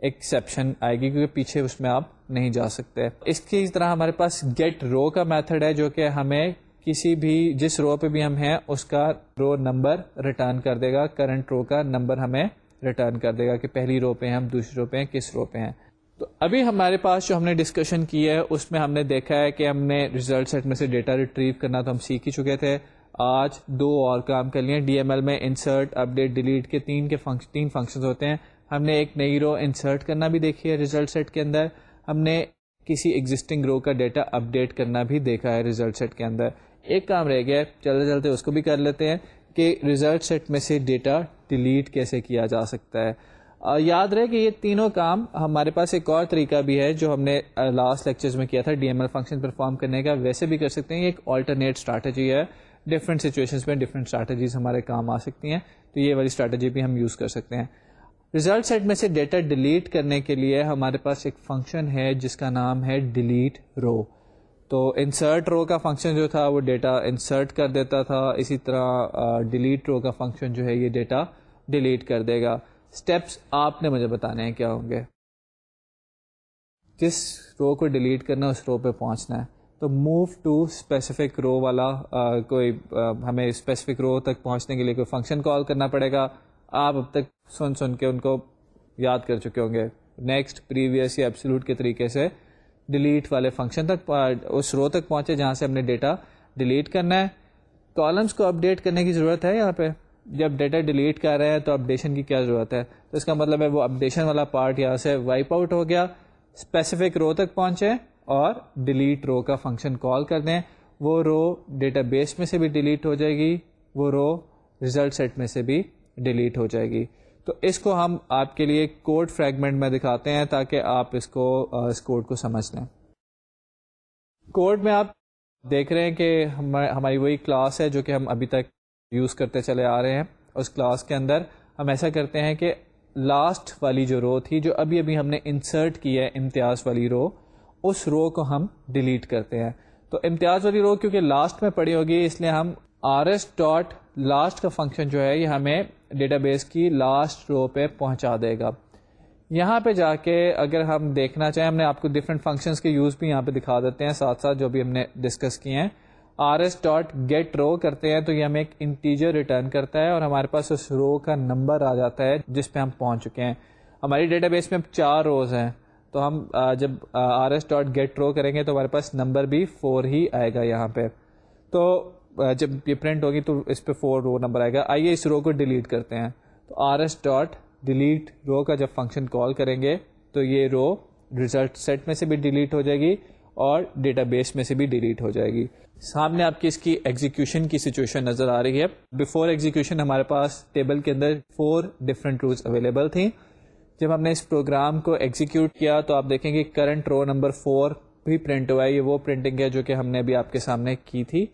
A: ایکسیپشن آئے گی، کیونکہ پیچھے اس میں آپ نہیں جا سکتے۔ اس کی طرح ہمارے پاس گیٹ رو کا میتھڈ ہے، جو کہ ہمیں کسی بھی، جس رو پہ بھی ہم ہیں، اس کا رو نمبر ریٹرن کر دے گا۔ کرنٹ رو کا نمبر ہمیں ریٹرن کر دے گا کہ پہلی رو پہ ہیں، ہم دوسری رو پہ ہیں، کس رو پہ ہیں۔ تو ابھی ہمارے پاس جو ہم نے ڈسکشن کی ہے، اس میں ہم نے دیکھا ہے کہ ہم نے ریزلٹ سیٹ میں سے ڈیٹا ریٹریو کرنا تو ہم سیکھ ہی چکے تھے۔ آج دو اور کام کر لیے ڈی ایم ایل میں انسرٹ اپ ڈیٹ ڈیلیٹ کے تین کے فنکشن تین فنکشن ہوتے ہیں۔ ہم نے ایک نئی رو انسرٹ کرنا بھی دیکھی ہے ریزلٹ سیٹ کے اندر۔ ہم نے کسی ایگزٹنگ رو کا ڈیٹا اپ ڈیٹ کرنا بھی دیکھا ہے ریزلٹ سیٹ کے اندر۔ ایک کام رہ گیا چلتے چلتے اس کو بھی کر لیتے ہیں کہ ریزلٹ سیٹ میں سے ڈیٹا ڈیلیٹ کیسے کیا جا سکتا ہے۔ یاد رہے کہ یہ تینوں کام ہمارے پاس ایک اور طریقہ بھی ہے جو ہم نے لاسٹ لیکچرز میں کیا تھا D M L function perform کرنے کا۔ ویسے بھی کر سکتے ہیں، یہ ایک آلٹرنیٹ اسٹریٹجی ہے۔ ڈفرینٹ سچویشنس میں ڈفرینٹ اسٹریٹجیز ہمارے کام آ سکتی ہیں۔ تو یہ والی اسٹریٹجی بھی ہم یوز کر سکتے ہیں۔ ریزلٹ سیٹ میں سے ڈیٹا ڈیلیٹ کرنے کے لیے ہمارے پاس ایک فنکشن ہے جس کا نام ہے ڈیلیٹ رو تو انسرٹ رو کا فنکشن جو تھا، وہ ڈیٹا انسرٹ کر دیتا تھا۔ اسی طرح ڈیلیٹ رو کا فنکشن جو ہے، یہ ڈیٹا ڈیلیٹ کر دے گا۔ اسٹیپس آپ نے مجھے بتانے ہیں کیا ہوں گے۔ جس رو کو ڈیلیٹ کرنا اس رو پہ پہنچنا ہے۔ تو موو ٹو اسپیسیفک رو والا کوئی ہمیں اسپیسیفک رو تک پہنچنے کے لیے کوئی فنکشن کال کرنا پڑے گا۔ آپ اب تک سن سن کے ان کو یاد کر چکے ہوں گے۔ نیکسٹ پریویس یا ایپسلوٹ کے طریقے سے ڈیلیٹ والے فنکشن تک اس رو تک پہنچے جہاں سے ہم نے ڈیٹا ڈیلیٹ کرنا ہے۔ کالمس کو اپڈیٹ کرنے کی ضرورت ہے یہاں پہ۔ جب ڈیٹا ڈیلیٹ کر رہے ہیں تو اپڈیشن کی کیا ضرورت ہے؟ تو اس کا مطلب ہے وہ اپڈیشن والا پارٹ یہاں سے وائپ آؤٹ ہو گیا اسپیسیفک رو تک پہنچے اور ڈیلیٹ رو کا فنکشن کال کر دیں۔ وہ رو ڈیٹا بیس میں سے بھی ڈیلیٹ ہو جائے گی، وہ رو ریزلٹ سیٹ میں سے بھی ڈیلیٹ ہو جائے گی۔ تو اس کو ہم آپ کے لیے کوڈ فریگمنٹ میں دکھاتے ہیں تاکہ آپ اس کو اس کوڈ کو سمجھ لیں۔ کوڈ میں آپ دیکھ رہے ہیں کہ ہماری وہی کلاس ہے جو کہ ہم ابھی تک یوز کرتے چلے آ رہے ہیں اس کلاس کے اندر ہم ایسا کرتے ہیں کہ لاسٹ والی جو رو تھی جو ابھی ابھی ہم نے انسرٹ کی ہے امتیاز والی رو اس رو کو ہم ڈیلیٹ کرتے ہیں۔ تو امتیاز والی رو کیونکہ لاسٹ میں پڑی ہوگی، اس لیے ہم آر ایس ڈاٹ لاسٹ کا فنکشن جو ہے یہ ہمیں ڈیٹا بیس کی لاسٹ رو پہ پہنچا دے گا۔ یہاں پہ جا کے اگر ہم دیکھنا چاہیں، ہم نے آپ کو ڈفرینٹ فنکشنس کے یوز بھی یہاں پہ دکھا دیتے ہیں، ساتھ ساتھ جو بھی ہم نے ڈسکس کیے ہیں۔ R S dot get row کرتے ہیں تو یہ ہمیں ایک انٹیجر ریٹرن کرتا ہے اور ہمارے پاس اس رو کا نمبر آ جاتا ہے جس پہ ہم پہنچ چکے ہیں۔ ہماری ڈیٹا بیس میں چار روز ہیں۔ تو ہم جب R S dot get row کریں گے تو ہمارے پاس نمبر بھی فور ہی آئے گا یہاں پہ۔ تو جب یہ پرنٹ ہوگی تو اس پہ فور رو نمبر آئے گا۔ آئیے اس رو کو ڈیلیٹ کرتے ہیں۔ تو R S dot delete row کا جب فنکشن کال کریں گے تو یہ رو ریزلٹ سیٹ میں سے بھی ڈیلیٹ ہو جائے گی اور ڈیٹا بیس میں سے بھی ڈیلیٹ ہو جائے گی۔ سامنے آپ کی اس کی ایگزیکیوشن کی سچویشن نظر آ رہی ہے. بفور ایگزیکیوشن ہمارے پاس ٹیبل کے اندر فور ڈفرنٹ رولس اویلیبل تھیں. جب ہم نے اس پروگرام کو ایگزیکیوٹ کیا تو آپ دیکھیں گے کرنٹ رو نمبر فور بھی پرنٹ ہوا ہے. یہ وہ پرنٹنگ ہے جو کہ ہم نے ابھی آپ کے سامنے کی تھی.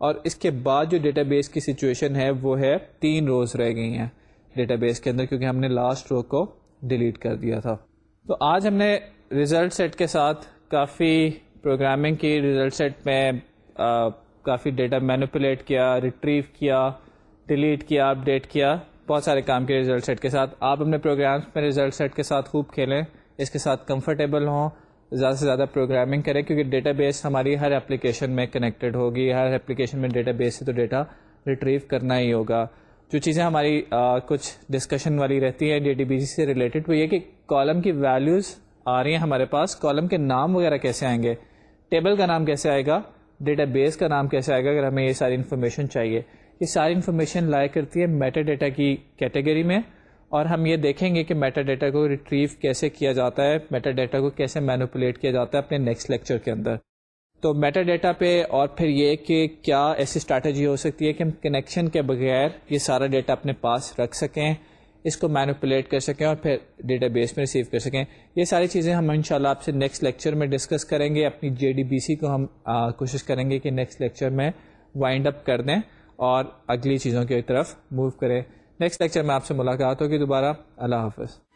A: اور اس کے بعد جو ڈیٹا بیس کی سچویشن ہے وہ ہے تین روز رہ گئی ہیں ڈیٹا بیس کے اندر کیونکہ ہم نے لاسٹ رو کو ڈیلیٹ کر دیا تھا. تو آج ہم نے ریزلٹ سیٹ کے ساتھ کافی پروگرامنگ کی. ریزلٹ سیٹ میں کافی ڈیٹا مینوپولیٹ کیا ریٹریو کیا ڈیلیٹ کیا اپڈیٹ کیا۔ بہت سارے کام کے ریزلٹ سیٹ کے ساتھ۔ آپ اپنے پروگرامس میں ریزلٹ سیٹ کے ساتھ خوب کھیلیں اس کے ساتھ کمفرٹیبل ہوں زیادہ سے زیادہ پروگرامنگ کریں کیونکہ ڈیٹا بیس ہماری ہر اپلیکیشن میں کنیکٹڈ ہوگی۔ ہر اپلیکیشن میں ڈیٹا بیس سے تو ڈیٹا ریٹریو کرنا ہی ہوگا۔ جو چیزیں ہماری آ, کچھ ڈسکشن والی رہتی ہے ڈی ٹی بی سی سے ریلیٹڈ وہ یہ کہ کالم کی ویلیوز آ رہی ہیں ہمارے پاس۔ کالم کے نام وغیرہ کیسے آئیں گے؟ ٹیبل کا نام کیسے آئے گا؟ ڈیٹا بیس کا نام کیسے آئے گا؟ اگر ہمیں یہ ساری انفارمیشن چاہیے۔ یہ ساری انفارمیشن لائے کرتی ہے میٹا ڈیٹا کی کیٹیگری میں اور ہم یہ دیکھیں گے کہ میٹا ڈیٹا کو ریٹریو کیسے کیا جاتا ہے میٹا ڈیٹا کو کیسے مینوپولیٹ کیا جاتا ہے اپنے نیکسٹ لیکچر کے اندر۔ تو میٹا ڈیٹا پہ اور پھر یہ کہ کیا ایسی اسٹریٹجی ہو سکتی ہے کہ ہم کنیکشن کے بغیر یہ سارا ڈیٹا اپنے پاس رکھ سکیں۔ اس کو مینوپولیٹ کر سکیں اور پھر ڈیٹا بیس میں ریسیو کر سکیں۔ یہ ساری چیزیں ہم انشاءاللہ آپ سے نیکسٹ لیکچر میں ڈسکس کریں گے۔ اپنی جے ڈی بی سی کو ہم کوشش کریں گے کہ نیکسٹ لیکچر میں وائنڈ اپ کر دیں اور اگلی چیزوں کی طرف موو کریں۔ نیکسٹ لیکچر میں آپ سے ملاقات ہوگی دوبارہ۔ اللہ حافظ۔